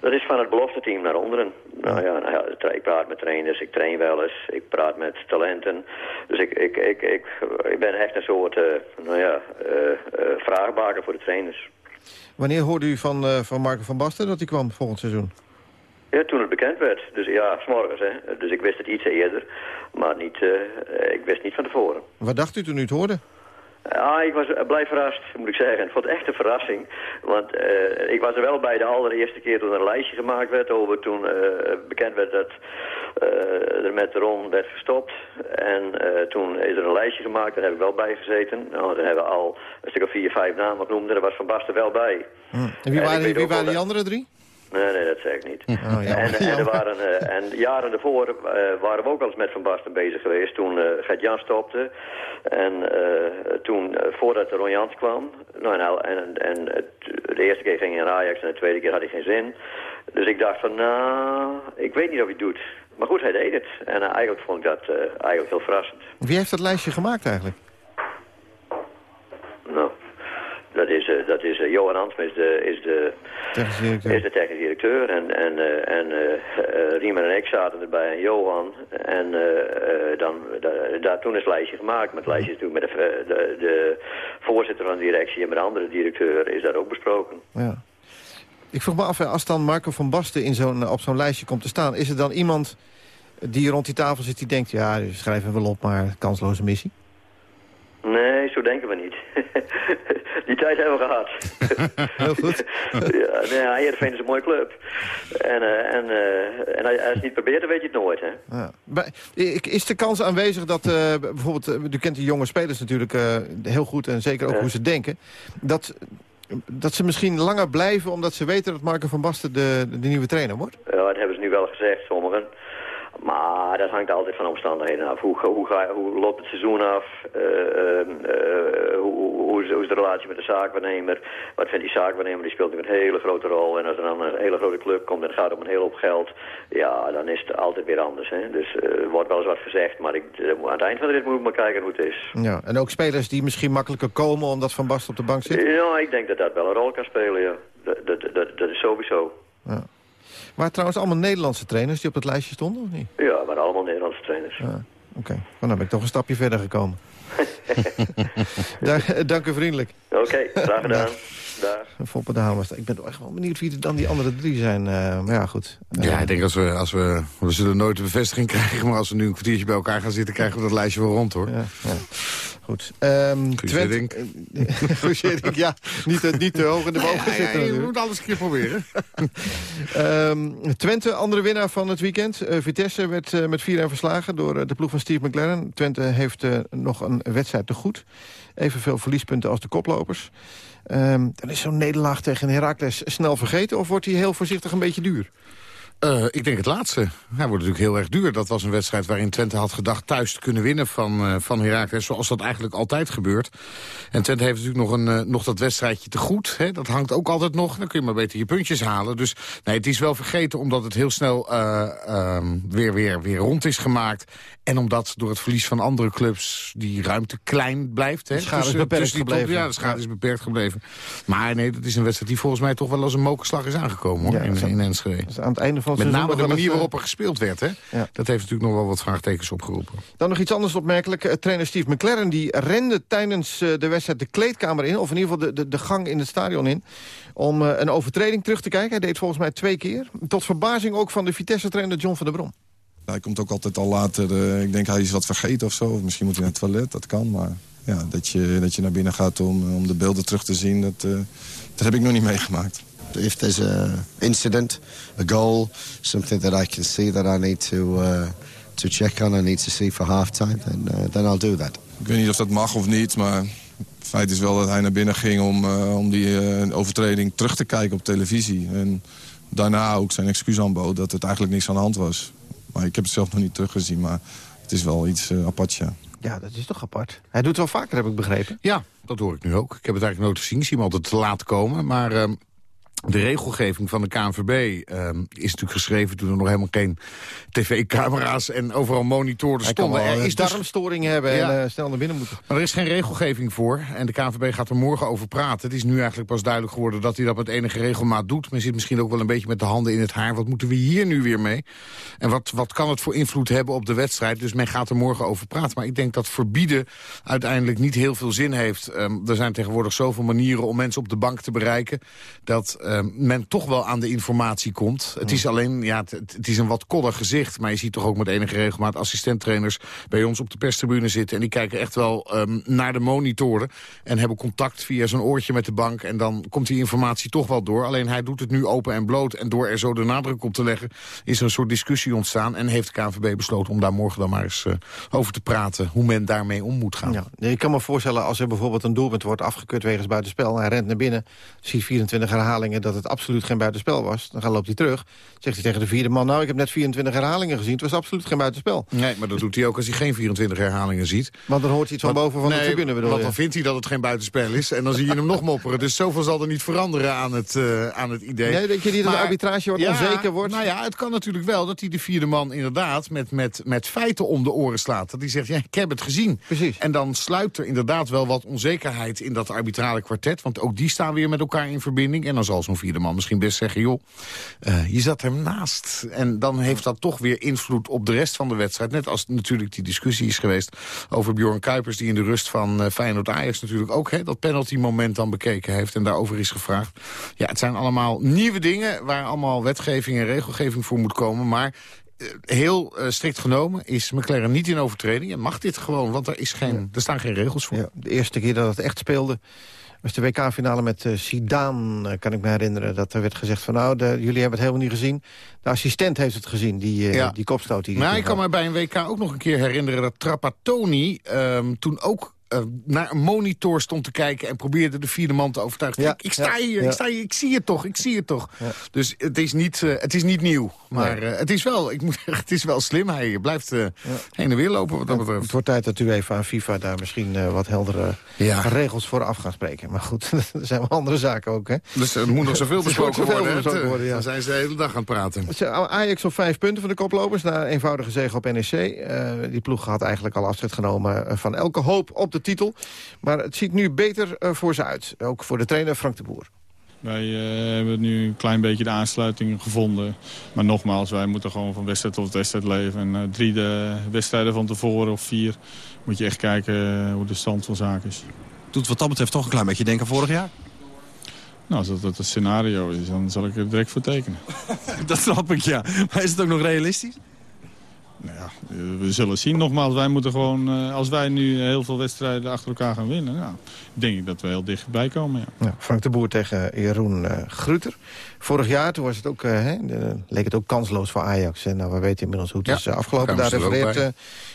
Speaker 21: dat is van het belofte team naar onderen. Nou ja, nou ja, ik praat met trainers, ik train wel eens, ik praat met talenten. Dus ik, ik, ik, ik, ik ben echt een soort uh, nou ja, uh, vraagbaker voor de trainers.
Speaker 8: Wanneer hoorde u van, van Marco van Basten dat hij kwam volgend seizoen?
Speaker 21: Ja, toen het bekend werd. Dus ja, s'morgens. Hè. Dus ik wist het iets eerder, maar niet, uh, ik wist niet van tevoren.
Speaker 8: Wat dacht u toen u het hoorde?
Speaker 21: Ja, ik was eh, blij verrast, moet ik zeggen. Ik vond het echt een verrassing. Want eh, ik was er wel bij de allereerste keer toen er een lijstje gemaakt werd over toen eh, bekend werd dat eh, er met Ron werd gestopt. En toen is er een lijstje gemaakt, daar heb ik wel bij gezeten. Nou, daar hebben we al een stuk of vier, vijf namen genoemd en daar was Van Basten wel bij.
Speaker 8: En wie waren, wie die andere drie?
Speaker 21: Nee, nee, dat zeg ik niet.
Speaker 8: Oh, ja.
Speaker 21: En, en, er waren, eh, en jaren daarvoor eh, waren we ook al eens met Van Basten bezig geweest. Toen eh Gert-Jan stopte. En toen, voordat Ron Jans kwam. Nou, nou, en, en het- de eerste keer ging hij naar Ajax en de tweede keer had hij geen zin. Dus ik dacht van, nou, ik weet niet of hij het doet. Maar goed, hij deed het. En eigenlijk vond ik dat eigenlijk heel verrassend.
Speaker 8: Wie heeft dat lijstje gemaakt eigenlijk?
Speaker 21: Nou, dat is, eh, dat is eh, Johan Hansma is de, is de,
Speaker 8: Technisch directeur.
Speaker 21: is de technisch directeur. En, en, eh, en Riemer en ik zaten erbij en Johan. En dan, da- daar toen is het lijstje gemaakt. Maar het lijstje is natuurlijk met de, de, de voorzitter van de directie en met de andere directeur is daar ook besproken.
Speaker 8: Ja. Ik vroeg me af, als dan Marco van Basten in zo'n, op zo'n lijstje komt te staan... is er dan iemand die rond die tafel zit die denkt... ja, schrijven we wel op, maar kansloze missie?
Speaker 21: Nee, zo denken we niet. Die tijd hebben we gehad.
Speaker 8: Heel goed.
Speaker 21: ja, nee, Heerenveen is een mooie club. En, eh, en, eh, en als je het niet probeert, dan weet je het nooit, hè.
Speaker 8: Ja. Is de kans aanwezig dat eh, bijvoorbeeld... u kent die jonge spelers natuurlijk heel goed en zeker ook hoe ze denken... Dat, dat ze misschien langer blijven omdat ze weten dat Marco van Basten de, de nieuwe trainer wordt?
Speaker 21: Ja, dat hebben ze nu wel gezegd, sommigen. Maar dat hangt altijd van omstandigheden af. Hoe, hoe, ga, hoe loopt het seizoen af? Eh, ehm, eh, hoe, hoe, is, hoe is de relatie met de zaakwaarnemer? Wat vindt die zaakwaarnemer? Die speelt natuurlijk een hele grote rol. En als er dan een hele grote club komt en het gaat om een hele hoop geld... ja, dan is het altijd weer anders. Hè? Dus eh, er wordt wel eens wat gezegd. Maar ik, aan het eind van de rit moet ik maar kijken hoe het is.
Speaker 8: Ja. En ook spelers die misschien makkelijker komen omdat Van Basten op de bank zit?
Speaker 21: Ja, ik denk dat dat wel een rol kan spelen, ja. Dat, dat, dat, dat is sowieso.
Speaker 8: Ja. Maar trouwens allemaal Nederlandse trainers die op het lijstje stonden, of niet?
Speaker 21: Ja, maar allemaal Nederlandse trainers.
Speaker 8: Ja. Oké, dan ben ik toch een stapje verder gekomen. Dank, dank u vriendelijk.
Speaker 21: Oké, graag gedaan. Dag.
Speaker 8: Foppe dat. Ik ben toch echt wel benieuwd wie er dan die andere drie zijn. eh, maar ja, goed.
Speaker 19: Ja, ik denk als we, als we... We zullen nooit de bevestiging krijgen... maar als we nu een kwartiertje bij elkaar gaan zitten... krijgen we dat lijstje wel rond, hoor.
Speaker 8: Ja, ja. Goed. Um,
Speaker 19: Guus
Speaker 8: Guus ja. Niet, te- niet te hoog in de bogen
Speaker 19: Ja, ja,
Speaker 8: zitten
Speaker 19: je
Speaker 8: natuurlijk.
Speaker 19: moet alles een keer proberen.
Speaker 8: Ehm, Twente, andere winnaar van het weekend. Eh, Vitesse werd eh, met 4-1 verslagen door eh, de ploeg van Steve McLaren. Twente heeft eh, nog een wedstrijd te goed. Evenveel verliespunten als de koplopers. Ehm, dan is zo'n nederlaag tegen Heracles snel vergeten... of wordt hij heel voorzichtig een beetje duur?
Speaker 19: Eh, ik denk het laatste. Hij wordt natuurlijk heel erg duur. Dat was een wedstrijd waarin Twente had gedacht thuis te kunnen winnen van, eh van Heracles. Zoals dat eigenlijk altijd gebeurt. En Twente heeft natuurlijk nog, een, eh, nog dat wedstrijdje te goed. Hè? Dat hangt ook altijd nog. Dan kun je maar beter je puntjes halen. Dus nee, het is wel vergeten omdat het heel snel eh, ehm, weer, weer, weer rond is gemaakt. En omdat door het verlies van andere clubs die ruimte klein blijft. Hè?
Speaker 8: De schade is
Speaker 19: Tussen-
Speaker 8: beperkt
Speaker 19: top-
Speaker 8: gebleven.
Speaker 19: Ja, de schade is beperkt gebleven. Maar nee, dat is een wedstrijd die volgens mij toch wel als een mokerslag is aangekomen hoor,
Speaker 8: Ja,
Speaker 19: in, in Enschede.
Speaker 8: Dus aan het einde van
Speaker 19: Met name de manier waarop er gespeeld werd. Hè?
Speaker 8: Ja.
Speaker 19: Dat heeft natuurlijk nog wel wat vraagtekens opgeroepen.
Speaker 8: Dan nog iets anders opmerkelijk. Eh, trainer Steve McLaren die rende tijdens eh, de wedstrijd de kleedkamer in... of in ieder geval de, de, de gang in het stadion in... om eh, een overtreding terug te kijken. Hij deed volgens mij twee keer. Tot verbazing ook van de Vitesse-trainer John van der Brom.
Speaker 22: Hij komt ook altijd al later. eh, ik denk hij is wat vergeten of zo. Of misschien moet hij naar het toilet, dat kan. Maar ja, dat, je, dat je naar binnen gaat om, om de beelden terug te zien... Dat, eh, dat heb ik nog niet meegemaakt.
Speaker 23: If there's a incident, a goal, something that I can see that I need to uh, to check on, I need to see for halftime, then uh, then I'll do that.
Speaker 22: Ik weet niet of dat mag of niet, maar het feit is wel dat hij naar binnen ging... om, eh, om die eh, overtreding terug te kijken op televisie. En daarna ook zijn excuus aanbood dat het eigenlijk niks aan de hand was. Maar ik heb het zelf nog niet teruggezien, maar het is wel iets uh, aparts, ja.
Speaker 8: Ja, dat is toch apart. Hij doet het wel vaker, heb ik begrepen.
Speaker 19: Ja, dat hoor ik nu ook. Ik heb het eigenlijk nooit gezien. Ik zie hem altijd te laat komen. Maar ehm, de regelgeving van de KNVB ehm, is natuurlijk geschreven... toen er nog helemaal geen tv-camera's en overal monitoren
Speaker 8: Hij kan
Speaker 19: stonden.
Speaker 8: wel
Speaker 19: Er
Speaker 8: een
Speaker 19: is dus-
Speaker 8: darmstoring hebben
Speaker 19: Ja.
Speaker 8: en eh, snel naar binnen moeten.
Speaker 19: Maar er is geen regelgeving voor. En de KNVB gaat er morgen over praten. Het is nu eigenlijk pas duidelijk geworden dat hij dat met enige regelmaat doet. Men zit misschien ook wel een beetje met de handen in het haar. Wat moeten we hier nu weer mee? En wat, wat kan het voor invloed hebben op de wedstrijd? Dus men gaat er morgen over praten. Maar ik denk dat verbieden uiteindelijk niet heel veel zin heeft. Ehm, er zijn tegenwoordig zoveel manieren om mensen op de bank te bereiken... dat ehm, men toch wel aan de informatie komt. Het is alleen, ja, het, het is een wat koddig gezicht. Maar je ziet toch ook met enige regelmaat assistenttrainers... bij ons op de perstribune zitten. En die kijken echt wel ehm, naar de monitoren. En hebben contact via zo'n oortje met de bank. En dan komt die informatie toch wel door. Alleen hij doet het nu open en bloot. En door er zo de nadruk op te leggen... is er een soort discussie ontstaan. En heeft de KNVB besloten om daar morgen dan maar eens eh, over te praten. Hoe men daarmee om moet gaan.
Speaker 8: Ja, ik kan me voorstellen als er bijvoorbeeld een doelpunt wordt afgekeurd wegens buitenspel. Hij rent naar binnen, ziet 24 herhalingen dat het absoluut geen buitenspel was. Dan gaat loopt hij terug. Zegt hij tegen de vierde man, nou ik heb net 24 herhalingen gezien. Het was absoluut geen buitenspel.
Speaker 19: Nee, maar dat doet hij ook als hij geen 24 herhalingen ziet.
Speaker 8: Want dan hoort hij iets van boven van de tribune bedoel
Speaker 19: Want dan vindt hij dat het geen buitenspel is. En dan zie je hem nog mopperen. Dus zoveel zal er niet veranderen aan het, eh, aan het idee.
Speaker 8: Nee, denk je niet dat de arbitrage wat
Speaker 19: Ja,
Speaker 8: onzeker wordt?
Speaker 19: Nou ja, het kan natuurlijk wel dat hij de vierde man inderdaad met, met, met feiten om de oren slaat. Dat hij zegt, ja, ik heb het gezien.
Speaker 8: Precies.
Speaker 19: En dan sluipt er inderdaad wel wat onzekerheid in dat arbitrale kwartet. Want ook die staan weer met elkaar in verbinding. En dan zal zo'n vierde man misschien best zeggen, joh, eh, je zat hem naast. En dan heeft dat toch weer invloed op de rest van de wedstrijd. Net als natuurlijk die discussie is geweest over Bjorn Kuipers... die in de rust van eh, Feyenoord-Ajax natuurlijk ook hè, dat penalty moment dan bekeken heeft... en daarover is gevraagd. Ja, het zijn allemaal nieuwe dingen waar allemaal wetgeving en regelgeving voor moet komen. Maar eh, heel strikt genomen is McLaren niet in overtreding. En mag dit gewoon, want er, is geen, er staan geen regels voor.
Speaker 8: Ja, de eerste keer dat het echt speelde was de WK-finale met uh, Zidane, eh, kan ik me herinneren. Dat er werd gezegd van nou, de, jullie hebben het helemaal niet gezien. De assistent heeft het gezien, die, eh,
Speaker 19: Ja.
Speaker 8: die kopstoot. Die
Speaker 19: Maar ik kan me bij een WK ook nog een keer herinneren... dat Trapattoni ehm, toen ook eh, naar een monitor stond te kijken... en probeerde de vierde man te overtuigen.
Speaker 8: Ja,
Speaker 19: Ik, ik sta
Speaker 8: ja,
Speaker 19: hier,
Speaker 8: ja.
Speaker 19: ik sta hier, ik zie het toch, ik zie het toch. Dus het is niet, eh, het is niet nieuw. Maar eh, het, is wel, ik moet het is wel slim. Hij blijft eh, heen en weer lopen wat dat betreft.
Speaker 8: Het wordt tijd dat u even aan FIFA daar misschien eh, wat heldere regels voor af gaan spreken. Maar goed, er zijn wel andere zaken ook, hè?
Speaker 19: Dus er moet nog zoveel besproken worden.
Speaker 8: besproken worden.
Speaker 19: Dan zijn ze de hele dag aan het praten.
Speaker 8: Ajax op vijf punten van de koplopers na een eenvoudige zege op NEC. Eh, die ploeg had eigenlijk al afscheid genomen eh, van elke hoop op de titel. Maar het ziet nu beter eh, voor ze uit. Ook voor de trainer Frank de Boer.
Speaker 24: Wij eh, hebben nu een klein beetje de aansluiting gevonden. Maar nogmaals, wij moeten gewoon van wedstrijd tot wedstrijd leven. En eh, drie de wedstrijden van tevoren of vier moet je echt kijken hoe de stand van zaken is.
Speaker 25: Doet wat dat betreft toch een klein beetje denken aan vorig jaar.
Speaker 24: Nou, als dat het een scenario is, dan zal ik er direct voor tekenen.
Speaker 25: dat snap ik, ja. Maar is het ook nog realistisch?
Speaker 24: Eh, we zullen zien. Nogmaals, wij moeten gewoon, eh, als wij nu heel veel wedstrijden achter elkaar gaan winnen... Nou, denk ik dat we heel dichtbij komen, ja.
Speaker 8: Ja, Frank de Boer tegen Jeroen eh, Gruter. Vorig jaar toen was het ook, eh, de- leek het ook kansloos voor Ajax. En nou, we weten inmiddels hoe het
Speaker 19: Ja,
Speaker 8: is eh, afgelopen. Daar
Speaker 19: er
Speaker 8: refereert eh,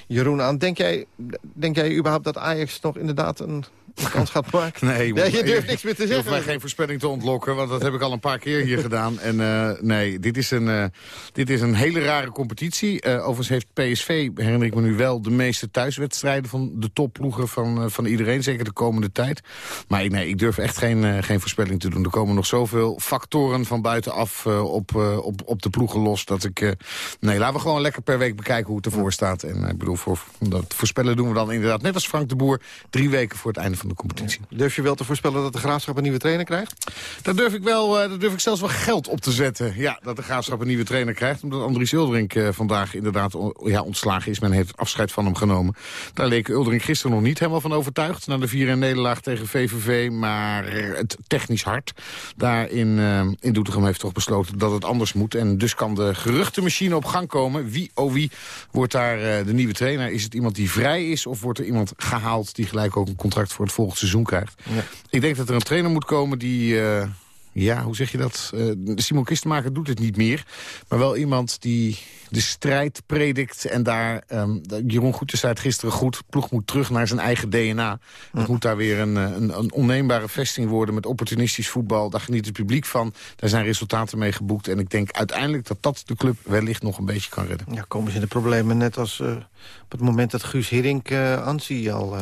Speaker 8: Jeroen aan. Denk jij, denk jij überhaupt dat Ajax nog inderdaad een kans gaat maken?
Speaker 19: Nee,
Speaker 8: je,
Speaker 19: moet-
Speaker 8: durft niks meer te
Speaker 19: Je hoeft
Speaker 8: zeggen.
Speaker 19: mij geen voorspelling te ontlokken, want dat heb ik al een paar keer hier gedaan. En eh, nee, dit is, een, eh, dit is een hele rare competitie. Eh, overigens heeft PSV, herinner ik me nu wel, de meeste thuiswedstrijden van de topploegen van, van iedereen. Zeker de komende tijd. Maar ik- nee, ik durf echt geen, geen voorspelling te doen. Er komen nog zoveel factoren van buitenaf op, op, op de ploegen los. Dat ik, nee, laten we gewoon lekker per week bekijken hoe het ervoor staat. En ik bedoel, voor, dat voorspellen doen we dan inderdaad net als Frank de Boer. Drie weken voor het einde van de competitie.
Speaker 8: Durf je wel te voorspellen dat de Graafschap een nieuwe trainer krijgt?
Speaker 19: Daar durf ik wel, eh, daar durf ik zelfs wel geld op te zetten. Ja, dat de Graafschap een nieuwe trainer krijgt. Omdat Andries Uldrink eh, vandaag inderdaad on- ja, ontslagen is. Men heeft afscheid van hem genomen. Daar leek Uldrink gisteren nog niet helemaal van overtuigd. Na de 4 nederlaag tegen VVV. Maar eh, het technisch hart daar in, eh, in Doetinchem heeft toch besloten dat het anders moet. En dus kan de geruchtenmachine op gang komen. Wie, oh wie, wordt daar eh, de nieuwe trainer? Is het iemand die vrij is? Of wordt er iemand gehaald die gelijk ook een contract voor het volgende seizoen krijgt? Ik denk dat er een trainer moet komen die... eh, ja, hoe zeg je dat? Eh, Simon Kistenmaker doet het niet meer. Maar wel iemand die de strijd predikt. En daar, ehm, Jeroen Goetens zei het gisteren goed... ploeg moet terug naar zijn eigen DNA. Het moet daar weer een, eh, een, een onneembare vesting worden... met opportunistisch voetbal. Daar geniet het publiek van. Daar zijn resultaten mee geboekt. En ik denk uiteindelijk dat dat de club wellicht nog een beetje kan redden.
Speaker 8: Ja, komen ze in de problemen net als eh, op het moment dat Guus Hiddink uh, Ansi al...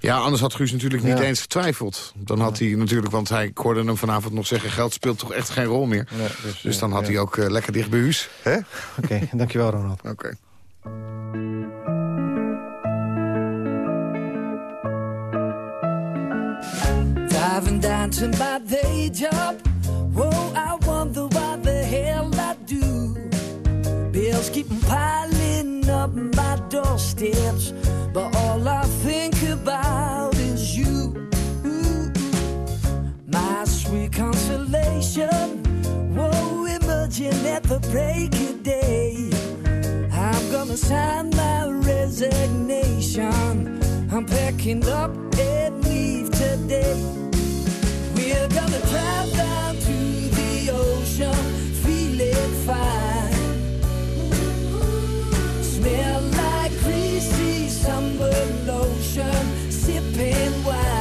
Speaker 19: Ja, anders had Guus natuurlijk niet
Speaker 8: Ja.
Speaker 19: eens getwijfeld. Dan had hij natuurlijk, want hij, ik hoorde hem vanavond nog zeggen... geld speelt toch echt geen rol meer.
Speaker 8: dus,
Speaker 19: dus, dan had hij ook lekker dicht bij huis.
Speaker 8: Hè? Oké, dankjewel Ronald.
Speaker 19: Oké.
Speaker 6: Driving down to my day job. Whoa, I wonder what the hell I do. Bill emails keep piling up my doorsteps, but all I think about my sweet consolation, whoa, emerging at the break of day. I'm gonna sign my resignation. I'm packing up and leave today. We're gonna drive down to the ocean, feeling fine. Smell like greasy summer lotion, sipping wine.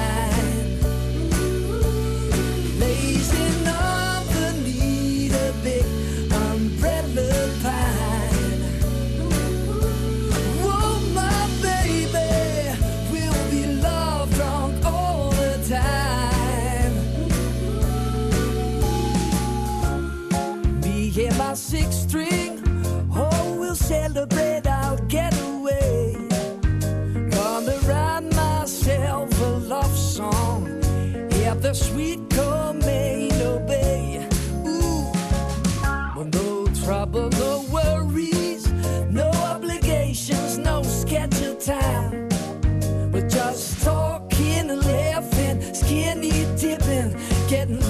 Speaker 6: Getting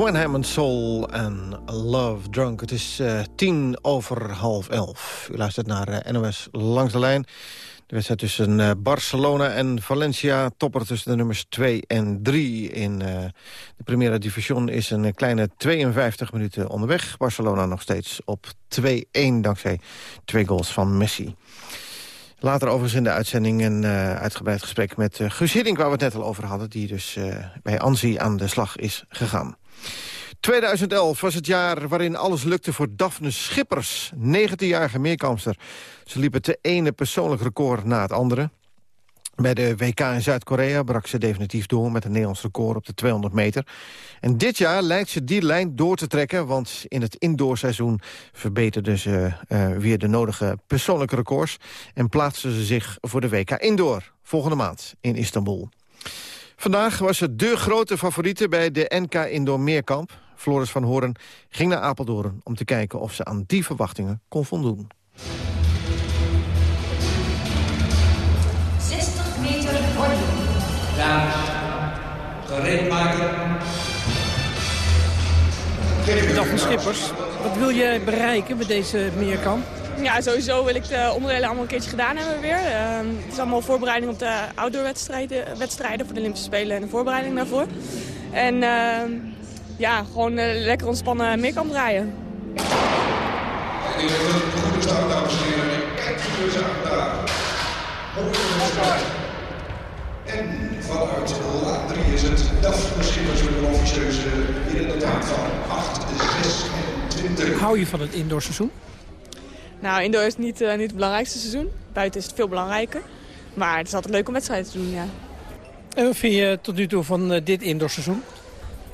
Speaker 8: Swan Hammond Soul en Love Drunk. Het is eh, tien over half elf. U luistert naar eh, NOS Langs de Lijn. De wedstrijd tussen eh, Barcelona en Valencia. Topper tussen de nummers 2 en 3 in de Primera Division is een kleine 52 minuten onderweg. Barcelona nog steeds op 2-1 dankzij twee goals van Messi. Later overigens in de uitzending een uitgebreid gesprek met uh, Guus Hiddink... waar we het net al over hadden, die dus bij Anzi aan de slag is gegaan. 2011 was het jaar waarin alles lukte voor Daphne Schippers. 19-jarige meerkamster. Ze liep het ene persoonlijk record na het andere. Bij de WK in Zuid-Korea brak ze definitief door met een Nederlands record op de 200 meter. En dit jaar lijkt ze die lijn door te trekken, want in het indoorseizoen verbeterde ze uh, weer de nodige persoonlijke records en plaatste ze zich voor de WK Indoor volgende maand in Istanbul. Vandaag was ze de grote favoriete bij de NK Indoor Meerkamp. Floris van Horen ging naar Apeldoorn om te kijken of ze aan die verwachtingen kon voldoen.
Speaker 26: 60 meter podium.
Speaker 27: Dames, gereed maken.
Speaker 28: Daphne Schippers, wat wil jij bereiken met deze meerkamp?
Speaker 29: Ja, sowieso wil ik de onderdelen allemaal een keertje gedaan hebben weer. Ehm, het is allemaal voorbereiding op de outdoorwedstrijden wedstrijden voor de Olympische Spelen en de voorbereiding daarvoor. En ehm, ja, gewoon eh, lekker ontspannen meer kan draaien.
Speaker 30: En die heeft een goede start, dames en heren. Kijk dus aan daar. En vanuit la 3 is het Daphne Schippers met een officieuze in tijd van 8, 26.
Speaker 28: Hou je van het indoorseizoen?
Speaker 29: Nou, indoor is niet, eh, niet het belangrijkste seizoen. Buiten is het veel belangrijker. Maar het is altijd leuk om wedstrijden te doen, ja.
Speaker 28: En wat vind je tot nu toe van uh, dit indoorseizoen?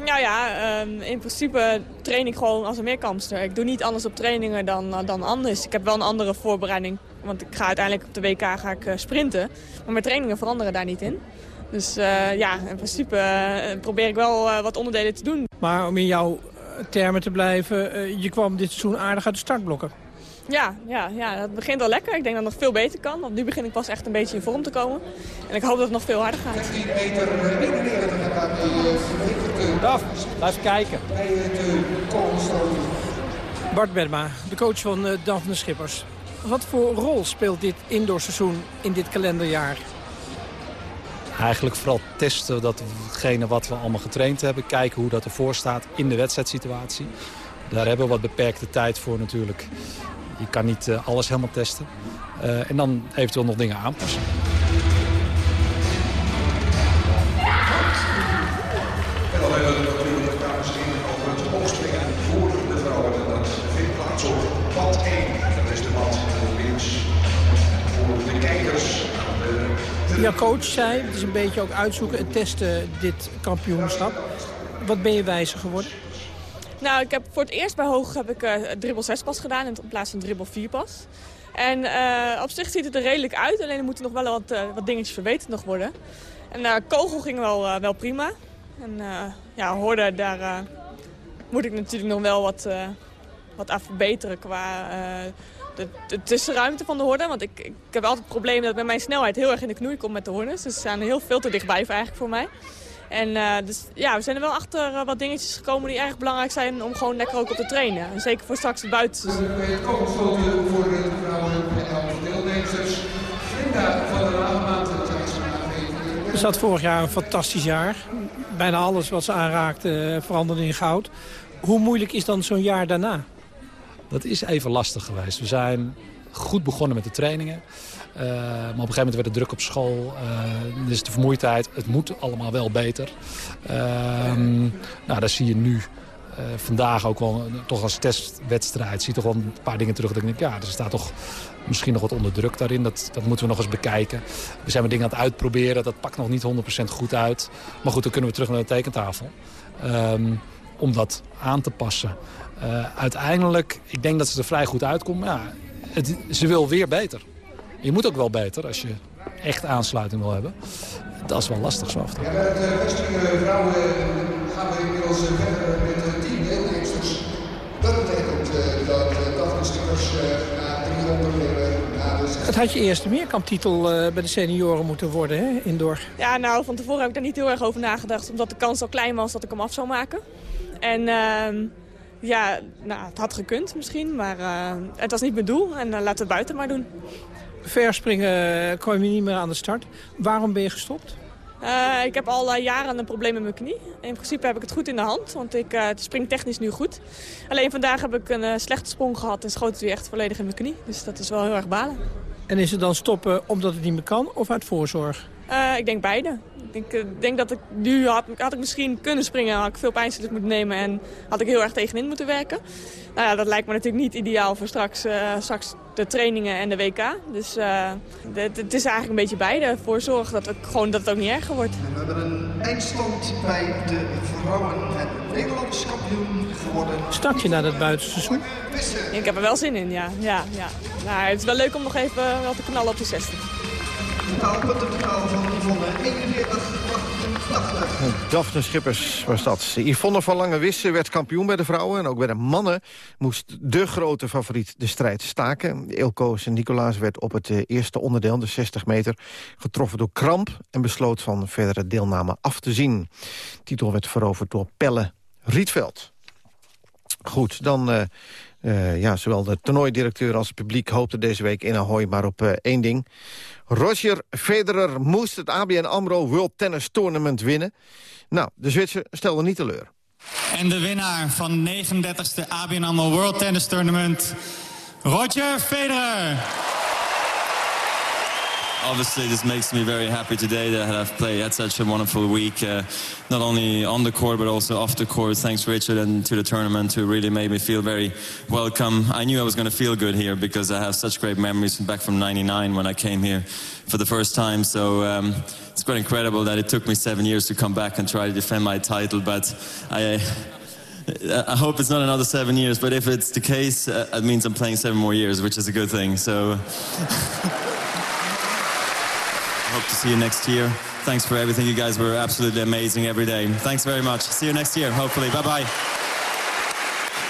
Speaker 29: Nou ja, um, in principe train ik gewoon als een meerkampster. Ik doe niet anders op trainingen dan, uh, dan anders. Ik heb wel een andere voorbereiding. Want ik ga uiteindelijk op de WK ga ik, sprinten. Maar mijn trainingen veranderen daar niet in. Dus ja, in principe probeer ik wel wat onderdelen te doen.
Speaker 28: Maar om in jouw termen te blijven, je kwam dit seizoen aardig uit de startblokken.
Speaker 29: Ja, ja, ja, dat begint al lekker. Ik denk dat het nog veel beter kan. Want nu begin ik pas echt een beetje in vorm te komen. En ik hoop dat het nog veel harder gaat.
Speaker 28: Daf, blijf kijken. Bart Bedma, de coach van uh, Daphne Schippers. Wat voor rol speelt dit indoorseizoen in dit kalenderjaar?
Speaker 31: Eigenlijk vooral testen datgene wat we allemaal getraind hebben. Kijken hoe dat ervoor staat in de wedstrijdsituatie. Daar hebben we wat beperkte tijd voor natuurlijk. Je kan niet uh, alles helemaal testen. Uh, en dan eventueel nog dingen aanpassen.
Speaker 30: En dan hebben we natuurlijk, dames en heren, over het hoogspringen voor de vrouwen. En dat vindt plaats op pad 1. Dat is de pad links. Voor de kijkers. De...
Speaker 28: Ja, coach zei, het is een beetje ook uitzoeken en testen dit kampioenschap. Wat ben je wijzer geworden?
Speaker 29: Nou, ik heb voor het eerst bij Hoog heb ik uh, dribbel 6 pas gedaan in plaats van dribbel 4 pas. En uh, op zich ziet het er redelijk uit, alleen er moeten nog wel wat, uh, wat dingetjes verbeterd nog worden. En kogel ging wel, wel prima. En ja, hoorde, daar moet ik natuurlijk nog wel wat, wat aan verbeteren qua de, de, tussenruimte van de horde. Want ik, ik heb altijd het probleem dat ik met mijn snelheid heel erg in de knoei kom met de hordes. Dus ze staan heel veel te dichtbij eigenlijk voor mij. En uh, dus ja, we zijn er wel achter uh, wat dingetjes gekomen die erg belangrijk zijn om gewoon lekker ook op te trainen. En zeker voor straks het buitenseizoen.
Speaker 30: Het voor de vrouwen en elf deelnemers. Linda van der.
Speaker 28: Ze had vorig jaar een fantastisch jaar. Bijna alles wat ze aanraakte veranderde in goud. Hoe moeilijk is dan zo'n jaar daarna?
Speaker 31: Dat is even lastig geweest. We zijn goed begonnen met de trainingen. Uh, maar op een gegeven moment werd het druk op school. Uh, dus de vermoeidheid. Het moet allemaal wel beter. Uh, nou, daar zie je nu vandaag ook wel toch als testwedstrijd. Zie je toch wel een paar dingen terug. Dat ik denk, ja, er staat toch misschien nog wat onder druk daarin. Dat, dat moeten we nog eens bekijken. We zijn wat dingen aan het uitproberen. Dat pakt nog niet 100% goed uit. Maar goed, dan kunnen we terug naar de tekentafel. Um, om dat aan te passen. uiteindelijk, ik denk dat ze er vrij goed uitkomt. Ja, het, ze wil weer beter. Je moet ook wel beter als je echt aansluiting wil hebben. Dat is wel lastig zo af te
Speaker 30: Ja, bij de Westingen vrouwen gaan we inmiddels verder met tien deelnemers. Dat betekent uh, dat uh, Daphne Schippers uh, na 300 weer na de...
Speaker 28: Het had je eerste meerkamptitel bij de senioren moeten worden, hè, indoor?
Speaker 29: Ja, nou, van tevoren heb ik daar niet heel erg over nagedacht. Omdat de kans al klein was dat ik hem af zou maken. En... ehm ja, nou, het had gekund misschien, maar uh, het was niet mijn doel. En uh, laten we het buiten maar doen.
Speaker 28: Verspringen kwam je niet meer aan de start. Waarom ben je gestopt?
Speaker 29: Uh, ik heb al jaren een probleem met mijn knie. In principe heb ik het goed in de hand, want ik spring technisch nu goed. Alleen vandaag heb ik een slechte sprong gehad en schoot het weer echt volledig in mijn knie. Dus dat is wel heel erg balen.
Speaker 28: En is het dan stoppen omdat het niet meer kan of uit voorzorg?
Speaker 29: ik denk beide. Ik denk, denk dat ik nu had, had ik misschien kunnen springen, had ik veel pijnstillers moeten nemen en had ik heel erg tegenin moeten werken. Nou ja, dat lijkt me natuurlijk niet ideaal voor straks, uh, straks de trainingen en de WK. Dus uh, het is eigenlijk een beetje beide. Voor zorgen dat, het, gewoon, dat het ook niet erger wordt.
Speaker 30: We hebben een eindstand bij de vrouwen. Het Nederlands kampioen geworden.
Speaker 28: Start je naar dat buitenseizoen?
Speaker 29: Ik heb er wel zin in, ja. ja, ja. Nou, het is wel leuk om nog even wel te knallen op de 60.
Speaker 30: Totaalpuntentotaal van Yvonne 41,
Speaker 8: Daphne Schippers was dat. Yvonne van Lange Wisse werd kampioen bij de vrouwen. En ook bij de mannen moest de grote favoriet de strijd staken. Ilko's en Nicolaas werd op het eerste onderdeel, de 60 meter... getroffen door kramp en besloot van verdere deelname af te zien. De titel werd veroverd door Pelle Rietveld. Goed, dan... Uh, Uh, ja, zowel de toernooidirecteur als het publiek hoopten deze week in Ahoy maar op uh, één ding. Roger Federer moest het ABN AMRO World Tennis Tournament winnen. Nou, de Zwitser stelde niet teleur.
Speaker 32: En de winnaar van 39e ABN AMRO World Tennis Tournament, Roger Federer.
Speaker 33: Obviously this makes me very happy today that I've played had such a wonderful week, uh, not only on the court but also off the court. Thanks, Richard, and to the tournament who really made me feel very welcome. I knew I was going to feel good here because I have such great memories back from '99 when I came here for the first time. So. Um, it's quite incredible that it took me seven years to come back and try to defend my title, but I, I hope it's not another seven years, but if it's the case, uh, it means I'm playing seven more years, which is a good thing. So. Hope to see you next year. Thanks for everything. You guys were absolutely amazing every day. Thanks very much. See you next year, hopefully. Bye-bye.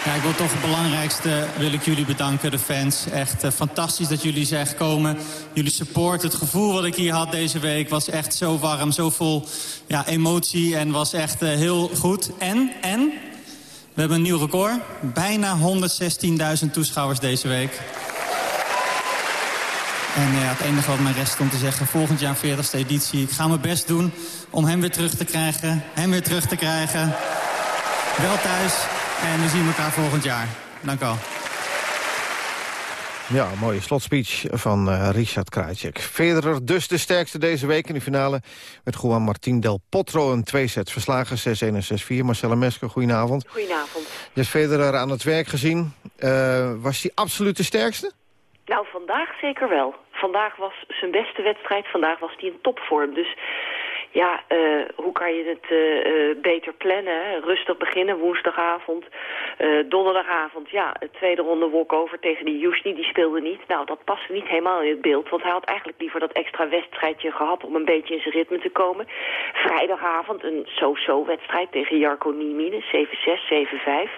Speaker 32: Ja, ik wil toch het belangrijkste wil ik jullie bedanken, de fans. Echt uh, fantastisch dat jullie zijn gekomen. Jullie support, het gevoel wat ik hier had deze week... was echt zo warm, zo vol ja, emotie en was echt uh, heel goed. En, en, we hebben een nieuw record. Bijna 116.000 toeschouwers deze week. En ja, het enige wat mij rest om te zeggen, volgend jaar 40ste editie. Ik ga mijn best doen om hem weer terug te krijgen. Hem weer terug te krijgen. Wel thuis. En we zien elkaar volgend jaar. Dank u wel.
Speaker 8: Ja, mooie slotspeech van uh, Richard Krajcek. Federer dus de sterkste deze week in de finale... met Juan Martín del Potro een twee sets verslagen, 6-1 en 6-4. Marcella Mesker, goedenavond.
Speaker 34: Goedenavond.
Speaker 8: Je hebt Federer aan het werk gezien. Uh, was hij absoluut de sterkste?
Speaker 34: Nou, vandaag zeker wel. Vandaag was zijn beste wedstrijd. Vandaag was hij in topvorm. Dus ja, uh, hoe kan je het uh, uh, beter plannen? Rustig beginnen, woensdagavond, donderdagavond. Ja, de tweede ronde walkover tegen die Jusni, die speelde niet. Nou, dat paste niet helemaal in het beeld. Want hij had eigenlijk liever dat extra wedstrijdje gehad om een beetje in zijn ritme te komen. Vrijdagavond een so-so wedstrijd tegen Jarko Niemine, 7-6, 7-5.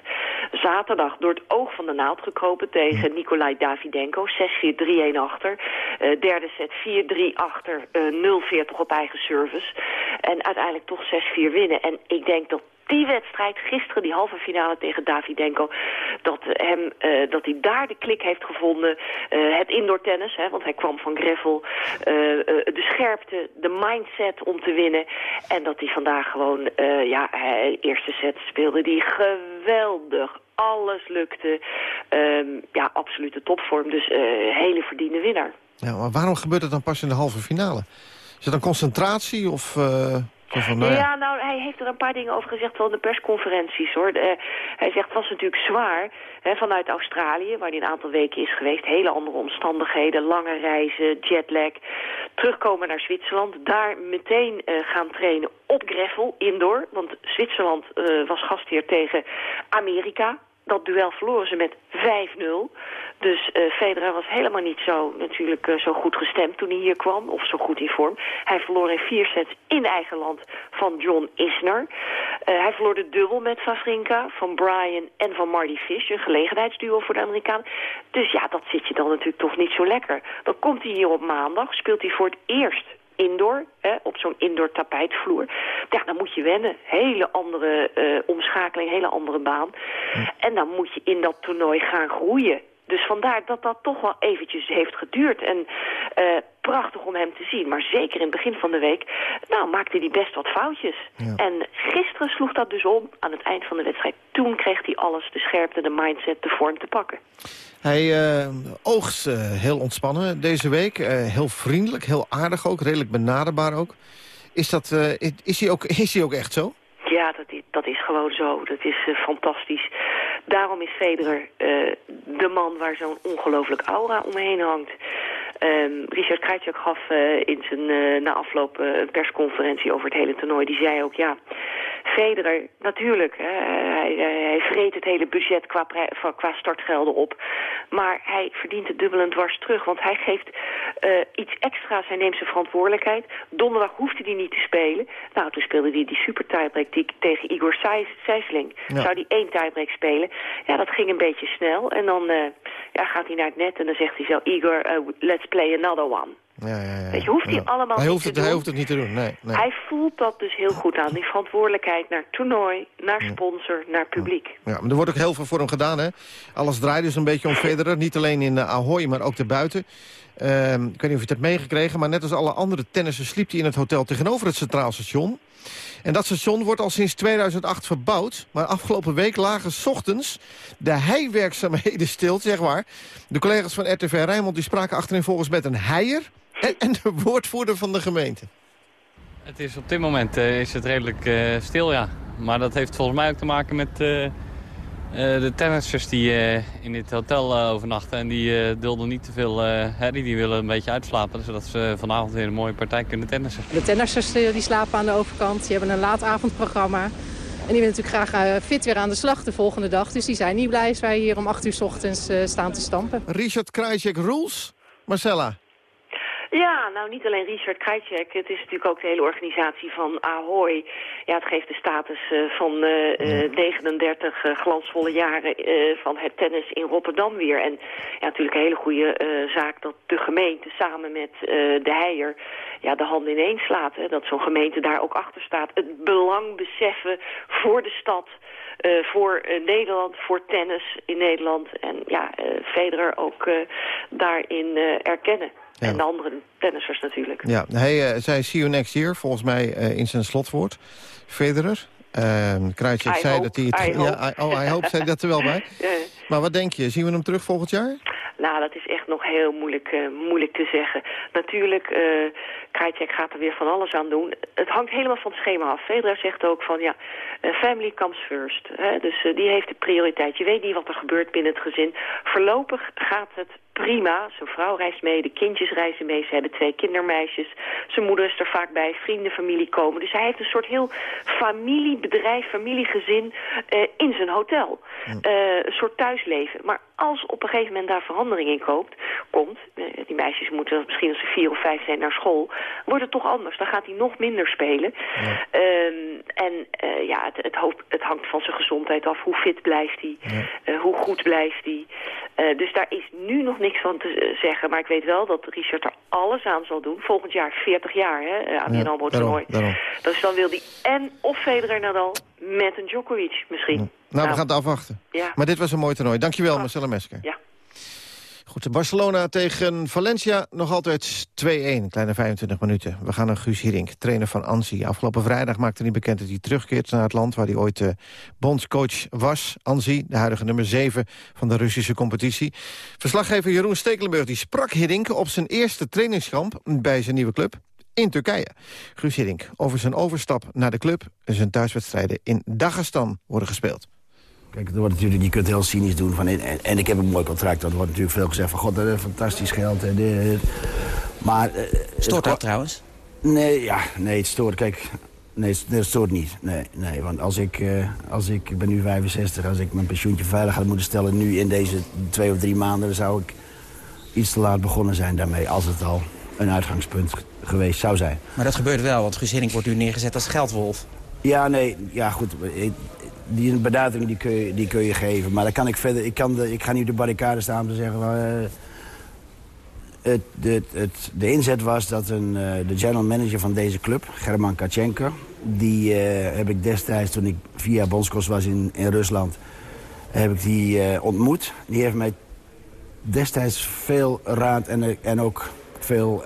Speaker 34: Zaterdag door het oog van de naald gekropen tegen Nikolai Davidenko, 6-4, 3-1 achter. derde set 4-3 achter, 0-40 op eigen service. En uiteindelijk toch 6-4 winnen. En ik denk dat die wedstrijd, gisteren die halve finale tegen Davidenko... dat, hem, uh, dat hij daar de klik heeft gevonden. Uh, het indoor tennis, hè, want hij kwam van Greffel. Uh, de scherpte, de mindset om te winnen. En dat hij vandaag gewoon, ja, hij, eerste set speelde die geweldig. Alles lukte. Um, ja, absolute topvorm. Dus hele verdiende winnaar.
Speaker 8: Ja, maar waarom gebeurt het dan pas in de halve finale? Is het een concentratie of... Uh, van,
Speaker 34: nou ja. nou, hij heeft er een paar dingen over gezegd, in de persconferenties, hoor. Uh, hij zegt, het was natuurlijk zwaar, hè, vanuit Australië, waar hij een aantal weken is geweest. Hele andere omstandigheden, lange reizen, jetlag. Terugkomen naar Zwitserland, daar meteen uh, gaan trainen op Greffel, indoor. Want Zwitserland was gastheer tegen Amerika dat duel verloren ze met 5-0. Dus uh, Federer was helemaal niet zo, natuurlijk, uh, zo goed gestemd toen hij hier kwam. Of zo goed in vorm. Hij verloor in vier sets in eigen land van John Isner. Uh, hij verloor de dubbel met Vavrinka, van Brian en van Marty Fish. Een gelegenheidsduo voor de Amerikaan. Dus ja, dat zit je dan natuurlijk toch niet zo lekker. Dan komt hij hier op maandag, speelt hij voor het eerst indoor, hè, op zo'n indoor tapijtvloer. Ja, dan moet je wennen. Hele andere uh, omschakeling, hele andere baan. En dan moet je in dat toernooi gaan groeien. Dus vandaar dat dat toch wel eventjes heeft geduurd. En uh, prachtig om hem te zien. Maar zeker in het begin van de week, nou, maakte hij best wat foutjes. Ja. En gisteren sloeg dat dus om aan het eind van de wedstrijd. Toen kreeg hij alles, de scherpte, de mindset, de vorm te pakken.
Speaker 8: Hij uh, oogst uh, heel ontspannen deze week. Uh, heel vriendelijk, heel aardig ook, redelijk benaderbaar ook. Is, dat, is, hij ook, is hij ook echt zo?
Speaker 34: Ja, dat is, dat is gewoon zo. Dat is fantastisch. Daarom is Federer uh, de man waar zo'n ongelooflijk aura omheen hangt. Um, Richard Krajcek gaf uh, in zijn na afloop een persconferentie over het hele toernooi. Die zei ook, ja, Federer, natuurlijk, hij, hij vreet het hele budget qua, qua startgelden op. Maar hij verdient het dubbel en dwars terug, want hij geeft uh, iets extra's. Hij neemt zijn verantwoordelijkheid. Donderdag hoefde hij niet te spelen. Nou, toen speelde hij die super tiebreak die, tegen Igor Sijsling. Ja. Zou hij één tiebreak spelen? Ja, dat ging een beetje snel. En dan uh, ja, gaat hij naar het net en dan zegt hij zo... Igor, uh, let's play another one.
Speaker 8: Ja, ja, ja.
Speaker 34: Weet je, hoeft hij allemaal
Speaker 8: hij hoeft
Speaker 34: te
Speaker 8: het,
Speaker 34: doen.
Speaker 8: Hij hoeft het niet te doen, nee. nee.
Speaker 34: Hij voelt dat dus heel goed aan. Die verantwoordelijkheid naar toernooi, naar sponsor, naar publiek.
Speaker 8: Ja, maar er wordt ook heel veel voor hem gedaan, hè? Alles draait dus een beetje om Federer. Niet alleen in uh, Ahoy, maar ook daarbuiten. Ehm, ik weet niet of je het hebt meegekregen... maar net als alle andere tennissers sliep hij in het hotel tegenover het Centraal Station. En dat station wordt al sinds 2008 verbouwd. Maar afgelopen week lagen 's ochtends de heiwerkzaamheden stil, zeg maar. De collega's van RTV Rijnmond die spraken achterin volgens met een heier... En, de woordvoerder van de gemeente.
Speaker 35: Het is op dit moment eh, is het redelijk eh, stil, ja. Maar dat heeft volgens mij ook te maken met eh, de tennissers die eh, in dit hotel eh, overnachten. En die eh, dulden niet te veel eh, herrie, die willen een beetje uitslapen. Zodat ze vanavond weer een mooie partij kunnen tennissen.
Speaker 36: De tennissers eh, die slapen aan de overkant, die hebben een laatavondprogramma. En die willen natuurlijk graag eh, fit weer aan de slag de volgende dag. Dus die zijn niet blij als wij hier om 8 uur 's ochtends eh, staan te stampen.
Speaker 8: Richard Krajcek rules. Marcella.
Speaker 34: Ja, nou niet alleen Richard Krajcek. Het is natuurlijk ook de hele organisatie van Ahoy. Ja, het geeft de status eh, van eh, eh, 39 eh, glansvolle jaren van het tennis in Rotterdam weer. En ja, natuurlijk een hele goede zaak dat de gemeente samen met de heier ja, de handen ineens slaat. Hè. Dat zo'n gemeente daar ook achter staat. Het belang beseffen voor de stad. voor Nederland, voor tennis in Nederland. En ja, eh, Federer ook daarin erkennen. En de andere tennissers natuurlijk.
Speaker 8: Ja, hij eh, zei see you next year, volgens mij eh, in zijn slotwoord. Federer. Uh, zei
Speaker 34: hope,
Speaker 8: dat hij het...
Speaker 34: I
Speaker 8: ja. I- oh, hij hoopt, zei hij dat er wel bij. Maar wat denk je, zien we hem terug volgend jaar?
Speaker 34: Nou, dat is echt nog heel moeilijk, eh, moeilijk te zeggen. Natuurlijk, uh, Krajcek gaat er weer van alles aan doen. Het hangt helemaal van het schema af. Federer zegt ook van, ja, uh, family comes first. Hè? Dus uh, die heeft de prioriteit. Je weet niet wat er gebeurt binnen het gezin. Voorlopig gaat het prima. Zijn vrouw reist mee, de kindjes reizen mee. Ze hebben twee kindermeisjes. Zijn moeder is er vaak bij, vrienden, familie komen. Dus hij heeft een soort heel familiebedrijf, familiegezin uh, in zijn hotel. Uh, een soort thuisleven. Maar als op een gegeven moment daar verandering in koopt, komt... Uh, die meisjes moeten misschien als ze vier of vijf zijn naar school... wordt het toch anders. Dan gaat hij nog minder spelen. Ja. Um, en uh, ja, het, het, hoofd, het, hangt van zijn gezondheid af. Hoe fit blijft hij? Ja. Uh, hoe goed blijft hij? Uh, dus daar is nu nog niks van te zeggen. Maar ik weet wel dat Richard er alles aan zal doen. Volgend jaar 40 jaar hè, aan ja, toernooi. Dus dan wil hij en of Federer Nadal met een Djokovic misschien.
Speaker 8: Nou, nou, we gaan het afwachten.
Speaker 34: Ja.
Speaker 8: Maar dit was een mooi toernooi. Dankjewel, oh. Marcella Mesker.
Speaker 34: Ja.
Speaker 8: Goed, Barcelona tegen Valencia nog altijd 2-1, kleine 25 minuten. We gaan naar Guus Hiddink, trainer van Ansi. Afgelopen vrijdag maakte hij bekend dat hij terugkeert naar het land... waar hij ooit uh, bondscoach was, Ansi, de huidige nummer 7 van de Russische competitie. Verslaggever Jeroen Stekelenburg die sprak Hiddink op zijn eerste trainingskamp bij zijn nieuwe club in Turkije. Guus Hiddink over zijn overstap naar de club... en zijn thuiswedstrijden in Dagestan worden gespeeld.
Speaker 37: Kijk, er wordt natuurlijk, je kunt heel cynisch doen. Van, en, en ik heb een mooi contract. Er wordt natuurlijk veel gezegd van... God, dat is fantastisch geld. En dit. Maar... Uh,
Speaker 38: stoort dat trouwens?
Speaker 37: Nee, ja, nee, het stoort. Kijk, nee, het stoort niet. Nee, nee want als ik, uh, als ik... Ik ben nu 65. Als ik mijn pensioentje veilig had moeten stellen... nu in deze twee of drie maanden... dan zou ik iets te laat begonnen zijn daarmee. Als het al een uitgangspunt geweest zou zijn.
Speaker 38: Maar dat gebeurt wel, want Guus Hiddink wordt nu neergezet als geldwolf.
Speaker 37: Ja, nee, ja goed. Die benadering die kun, je, die kun je geven. Maar dan kan ik verder... Ik, kan de, ik ga nu de barricade staan om te zeggen... Uh, het, het, het, de inzet was dat een, uh, de general manager van deze club, German Kachenko... die uh, heb ik destijds, toen ik via bondscoach was in, in Rusland... heb ik die ontmoet. Die heeft mij destijds veel raad en, en ook veel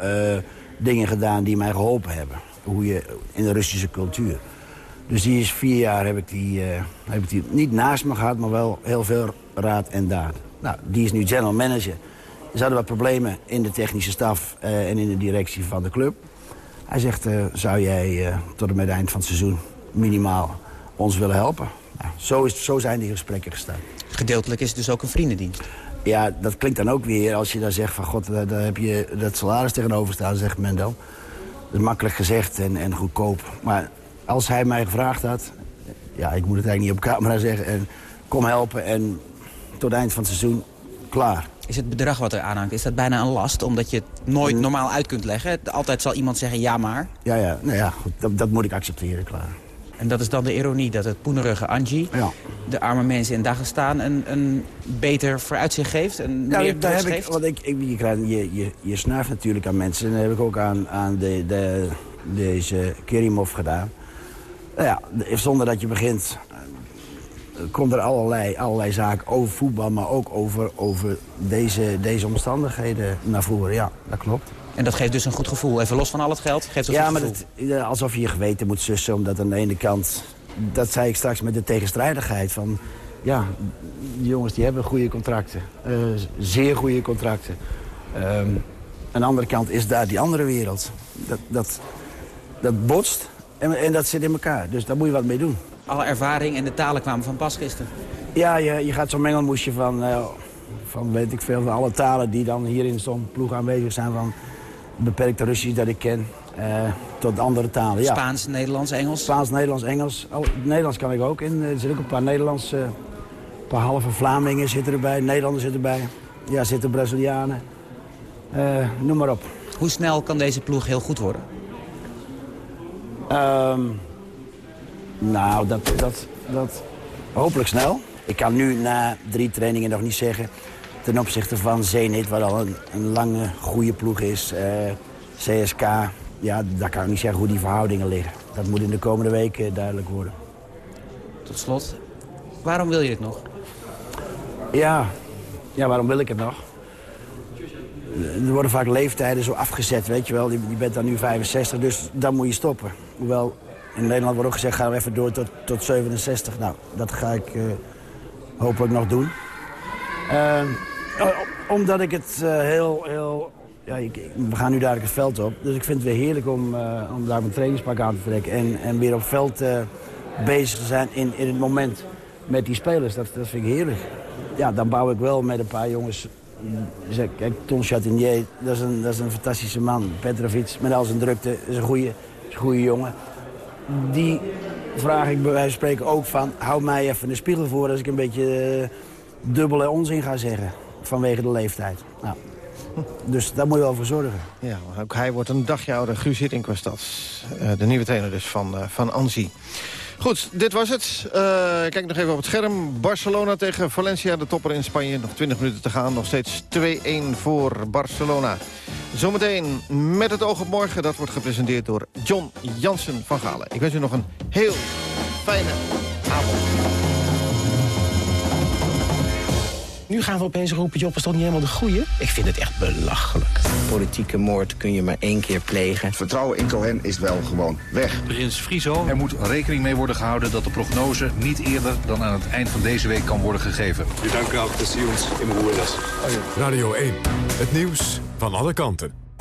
Speaker 37: dingen gedaan die mij geholpen hebben. Hoe je in de Russische cultuur... Dus die is vier jaar heb ik die, uh, heb ik die niet naast me gehad, maar wel heel veel raad en daad. Nou, die is nu general manager. Er hadden wat problemen in de technische staf uh, en in de directie van de club. Hij zegt, uh, zou jij tot en met het eind van het seizoen minimaal ons willen helpen? Nou, zo, is, zo zijn die gesprekken gestaan.
Speaker 38: Gedeeltelijk is het dus ook een vriendendienst.
Speaker 37: Ja, dat klinkt dan ook weer als je dan zegt van god, daar, daar heb je dat salaris tegenover staan, zegt men dan. Dat is makkelijk gezegd en, en goedkoop. Maar als hij mij gevraagd had... ja, ik moet het eigenlijk niet op camera zeggen... en kom helpen en tot het eind van het seizoen klaar.
Speaker 38: Is het bedrag wat er aanhangt, is dat bijna een last? Omdat je het nooit normaal uit kunt leggen? Altijd zal iemand zeggen ja maar?
Speaker 37: Ja, ja, nou ja goed, dat, dat moet ik accepteren, klaar.
Speaker 38: En dat is dan de ironie dat het poenerige Angie... de arme mensen in Dagestan een, een beter vooruitzicht geeft? Een
Speaker 37: Ja,
Speaker 38: meer
Speaker 37: daar heb
Speaker 38: troost
Speaker 37: ik,
Speaker 38: geeft?
Speaker 37: want ik, ik, je, krijgt, je, je, je snuift natuurlijk aan mensen. En dat heb ik ook aan, aan de, de, deze Kerimov gedaan. Nou ja, de- zonder dat je begint, eh, komt er allerlei, allerlei zaken over voetbal... maar ook over, over deze, deze omstandigheden naar voren. Ja, dat klopt.
Speaker 38: En dat geeft dus een goed gevoel. Even los van al het geld, geeft een
Speaker 37: Ja,
Speaker 38: goed
Speaker 37: maar het, alsof je je geweten moet sussen. Omdat aan de ene kant, dat zei ik straks met de tegenstrijdigheid van... Ja, die jongens die hebben goede contracten. eh, zeer goede contracten. Ehm, aan de andere kant is daar die andere wereld. Dat, dat, dat botst en, en dat zit in elkaar. Dus daar moet je wat mee doen.
Speaker 38: Alle ervaring en de talen kwamen van pas gisteren.
Speaker 37: Ja, je, je gaat zo'n mengelmoesje van, eh, van, weet ik veel, van alle talen die dan hier in zo'n ploeg aanwezig zijn. Van beperkte Russisch dat ik ken, eh, tot andere talen. Ja.
Speaker 38: Spaans, Nederlands, Engels?
Speaker 37: Spaans, Nederlands, Engels. Al, Nederlands kan ik ook in. Er zitten ook een paar Nederlandse, een paar halve Vlamingen zitten erbij. Nederlanders zitten erbij. Ja, zitten Brazilianen. Eh, noem maar op.
Speaker 38: Hoe snel kan deze ploeg heel goed worden?
Speaker 37: Ehm, nou, dat, dat, dat hopelijk snel. Ik kan nu na drie trainingen nog niet zeggen... ten opzichte van Zenit, wat al een, een lange, goede ploeg is... eh, CSK, ja, daar kan ik niet zeggen hoe die verhoudingen liggen. Dat moet in de komende weken duidelijk worden.
Speaker 38: Tot slot, waarom wil je dit nog?
Speaker 37: Ja, ja waarom wil ik het nog? Er worden vaak leeftijden zo afgezet, weet je wel. Je bent dan nu 65, dus dan moet je stoppen. Hoewel, in Nederland wordt ook gezegd, ga even door tot, tot 67. Nou, dat ga ik eh, hopelijk nog doen. Eh, o- omdat ik het eh, heel, heel... Ja, we gaan nu dadelijk het veld op. Dus ik vind het weer heerlijk om, eh, om daar mijn trainingspak aan te trekken. En, en weer op veld bezig te zijn in, in het moment met die spelers. Dat, dat vind ik heerlijk. Ja, dan bouw ik wel met een paar jongens... Kijk, Ton Chatinier, dat is, een, dat is een fantastische man. Petrovic, met al zijn drukte, is een goede, is goede jongen. Die vraag ik bij wijze van spreken ook van... hou mij even een spiegel voor als ik een beetje eh, dubbele onzin ga zeggen. Vanwege de leeftijd. Nou, dus daar moet je wel voor zorgen.
Speaker 8: Ja, ook hij wordt een dagje ouder. Hiddink was dat. Eh, de nieuwe trainer dus van, eh van Anzi. Goed, dit was het. Eh, kijk nog even op het scherm. Barcelona tegen Valencia, de topper in Spanje. Nog 20 minuten te gaan. Nog steeds 2-1 voor Barcelona. Zometeen met het oog op morgen. Dat wordt gepresenteerd door John Jansen van Galen. Ik wens u nog een heel fijne avond.
Speaker 39: Nu gaan we opeens roepen, Job is toch niet helemaal de goeie? Ik vind het echt belachelijk. Politieke moord kun je maar één keer plegen.
Speaker 40: Vertrouwen in Cohen is wel gewoon weg.
Speaker 41: Prins Frizo. Er moet rekening mee worden gehouden dat de prognose niet eerder dan aan het eind van deze week kan worden gegeven.
Speaker 42: Danken auch, dass Sie uns in lassen.
Speaker 43: Radio 1, het nieuws van alle kanten.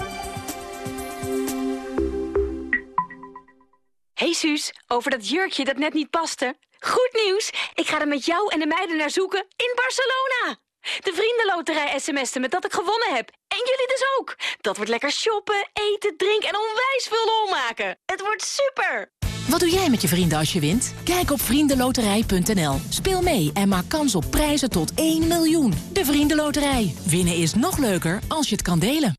Speaker 44: Hey Suus, over dat jurkje dat net niet paste. Goed nieuws, ik ga er met jou en de meiden naar zoeken in Barcelona. De vriendenloterij sms'te met dat ik gewonnen heb. En jullie dus ook. Dat wordt lekker shoppen, eten, drinken en onwijs veel lol maken. Het wordt super.
Speaker 45: Wat doe jij met je vrienden als je wint? Kijk op vriendenloterij.nl. Speel mee en maak kans op prijzen tot 1 miljoen. De Vriendenloterij. Winnen is nog leuker als je het kan delen.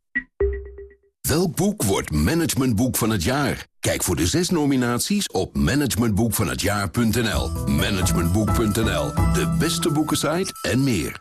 Speaker 46: Welk boek wordt managementboek van het jaar? Kijk voor de zes nominaties op managementboekvanhetjaar.nl. Managementboek.nl, de beste boekensite en meer.